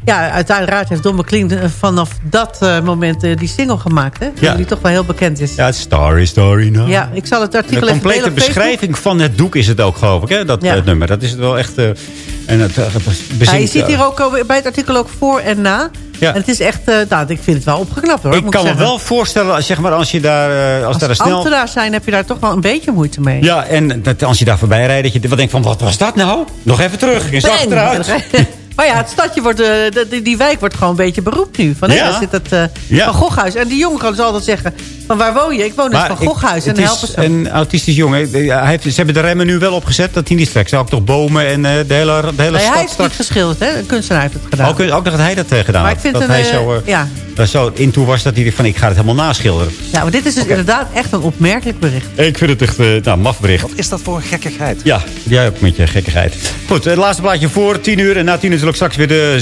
S11: ja, uiteraard heeft Don McLean eh, vanaf dat eh, moment eh, die single gemaakt. Hè?
S7: Ja.
S11: Die toch wel heel bekend is.
S7: Ja, Starry, Starry Night.
S11: Ja, ik zal het artikel
S7: De complete
S11: Facebook.
S7: beschrijving van het doek is het ook, geloof ik, hè? Dat
S11: Ja.
S7: nummer. Dat is het wel echt... en het, bezinkt,
S11: Ja, je ziet hier ook bij het artikel ook voor en na.
S7: Ja.
S11: En het is echt, eh, nou, ik vind het wel opgeknapt hoor.
S7: Ik kan me
S11: zeggen.
S7: wel voorstellen, als, zeg maar, als je daar, eh, als daar
S11: Als
S7: snel...
S11: ambtenaar zijn heb je daar toch wel een beetje moeite mee.
S7: Ja, en dat, als je daar voorbij rijdt, dat je wat denkt van, wat was dat nou? Nog even terug,
S11: Bang!
S7: achteruit. (laughs)
S11: Maar ja, het stadje wordt, eh, de- die, die wijk wordt gewoon een beetje beroemd nu. Van,
S7: Ja.
S11: daar zit het eh,
S7: Ja.
S11: Van Goghhuis. En die jongen kan dus altijd zeggen, van waar woon je? Ik woon in het Van Goghhuis. En helpen ze
S7: een autistisch jongen. Hij heeft, ze hebben de remmen nu wel opgezet, dat hij niet trekt. Ze ook toch bomen en eh, de hele, de hele
S11: Nee, hij
S7: stad
S11: heeft het
S7: straks...
S11: niet geschilderd, hè? Een kunstenaar heeft het gedaan.
S7: Ook, ook nog dat hij dat eh, gedaan
S11: Maar
S7: had.
S11: ik vind
S7: dat
S11: een,
S7: hij
S11: eh,
S7: zo, eh,
S11: ja.
S7: Daar zo in toe was dat hij dacht van, ik ga het helemaal naschilderen.
S11: Ja, maar dit is dus inderdaad echt een opmerkelijk bericht.
S7: Ik vind het echt uh, nou, maf bericht.
S24: Wat is dat voor een gekkigheid?
S7: Ja, jij ook met je gekkigheid. Goed, het laatste plaatje voor 10 uur. En na 10 uur zullen we straks weer de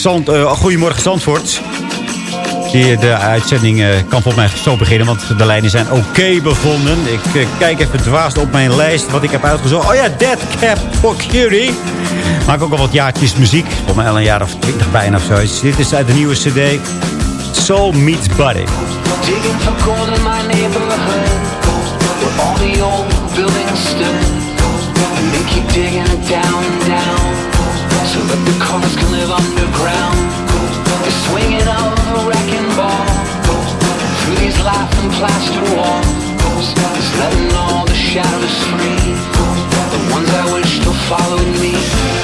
S7: zand, eh, Goedemorgen Zandvoort. Die, de uitzending eh, kan volgens mij zo beginnen, want de lijnen zijn oké bevonden. Ik eh, kijk even dwaas op mijn lijst wat ik heb uitgezocht. Oh ja, Dead Cap for Curie. Maak ook al wat jaartjes muziek. Volgens mij al een jaar of twintig bijna of zoiets. Dit is uit de nieuwe cd Soul Meets Body.
S4: Digging for gold in my neighborhood. Where all the old buildings stood. And they keep digging it down and down. So that the cars can live underground. The swinging of a wrecking ball. Through these laughing plaster walls. Is letting all the shadows free. The ones I wish still followed me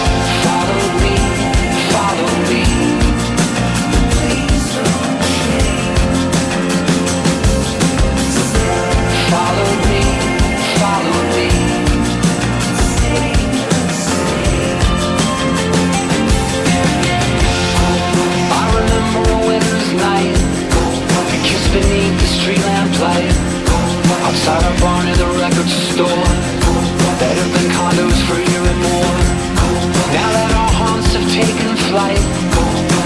S4: Outside our barn near the record store, that have condos for a and more. Now that our haunts have taken flight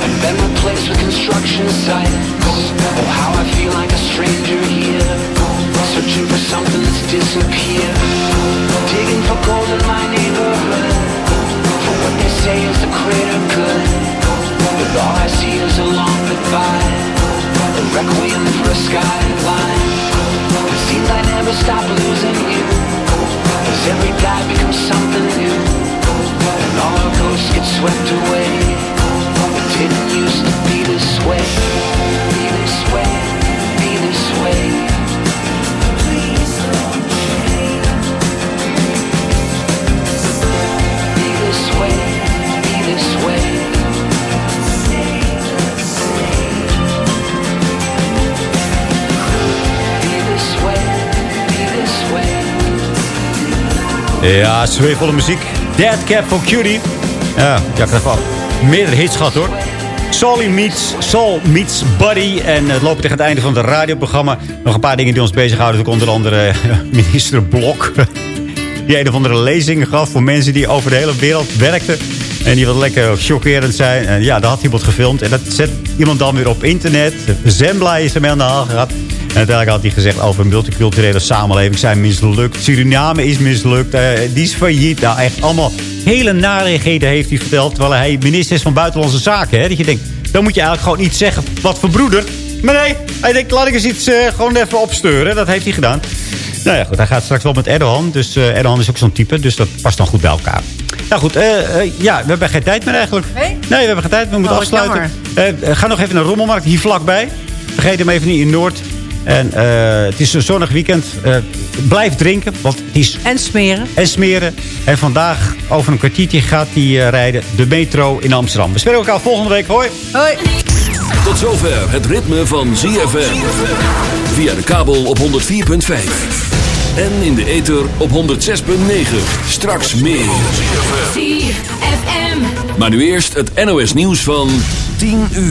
S4: and been replaced with construction sites, oh how I feel like a stranger here searching for something that's disappeared. Digging for gold in my neighborhood, for what they say is the greater good. But all I see is a long goodbye, a requiem for a skyline. Seems I never stop losing you, as every dive becomes something new, and all our ghosts get swept away.
S7: Ja, zweefvolle muziek. Dead Cap for Cutie. Ja, ja ik wel meerdere hits gehad hoor. Soul meets, Soul meets Buddy. En het loopt tegen het einde van het radioprogramma. Nog een paar dingen die ons bezighouden. Ook onder andere eh, (laughs) minister Blok. (laughs) Die een of andere lezing gaf voor mensen die over de hele wereld werkten. En die wat lekker chockerend zijn. En ja, daar had iemand gefilmd. En dat zet iemand dan weer op internet. Zembla is ermee aan de haal gehad. En uiteindelijk had hij gezegd over multiculturele samenleving zijn mislukt. Suriname is mislukt. eh, die is failliet. Nou, echt allemaal hele narigheden heeft hij verteld. Terwijl hij minister is van Buitenlandse Zaken. Hè? Dat je denkt, dan moet je eigenlijk gewoon iets zeggen wat verbroedert. Maar nee, hij denkt, laat ik eens iets eh, gewoon even opsteuren. Dat heeft hij gedaan. Nou ja, goed, hij gaat straks wel met Erdogan. Dus eh, Erdogan is ook zo'n type, dus dat past dan goed bij elkaar. Nou goed, ja, we hebben geen tijd meer eigenlijk.
S11: Nee?
S7: we hebben geen tijd, we moeten
S11: Oh,
S7: afsluiten. Ga nog even naar Rommelmarkt, hier vlakbij. Vergeet hem even niet in Noord. En eh, het is een zonnig weekend. Eh, blijf drinken, want het is...
S11: En smeren.
S7: En smeren. En vandaag, over een kwartiertje, gaat hij eh, rijden de metro in Amsterdam. We spreken elkaar volgende week. Hoi.
S11: Hoi.
S2: Tot zover het ritme van ZFM. Via de kabel op 104.5. En in de ether op 106.9. Straks meer.
S4: ZFM.
S2: Maar nu eerst het NOS nieuws van 10 uur.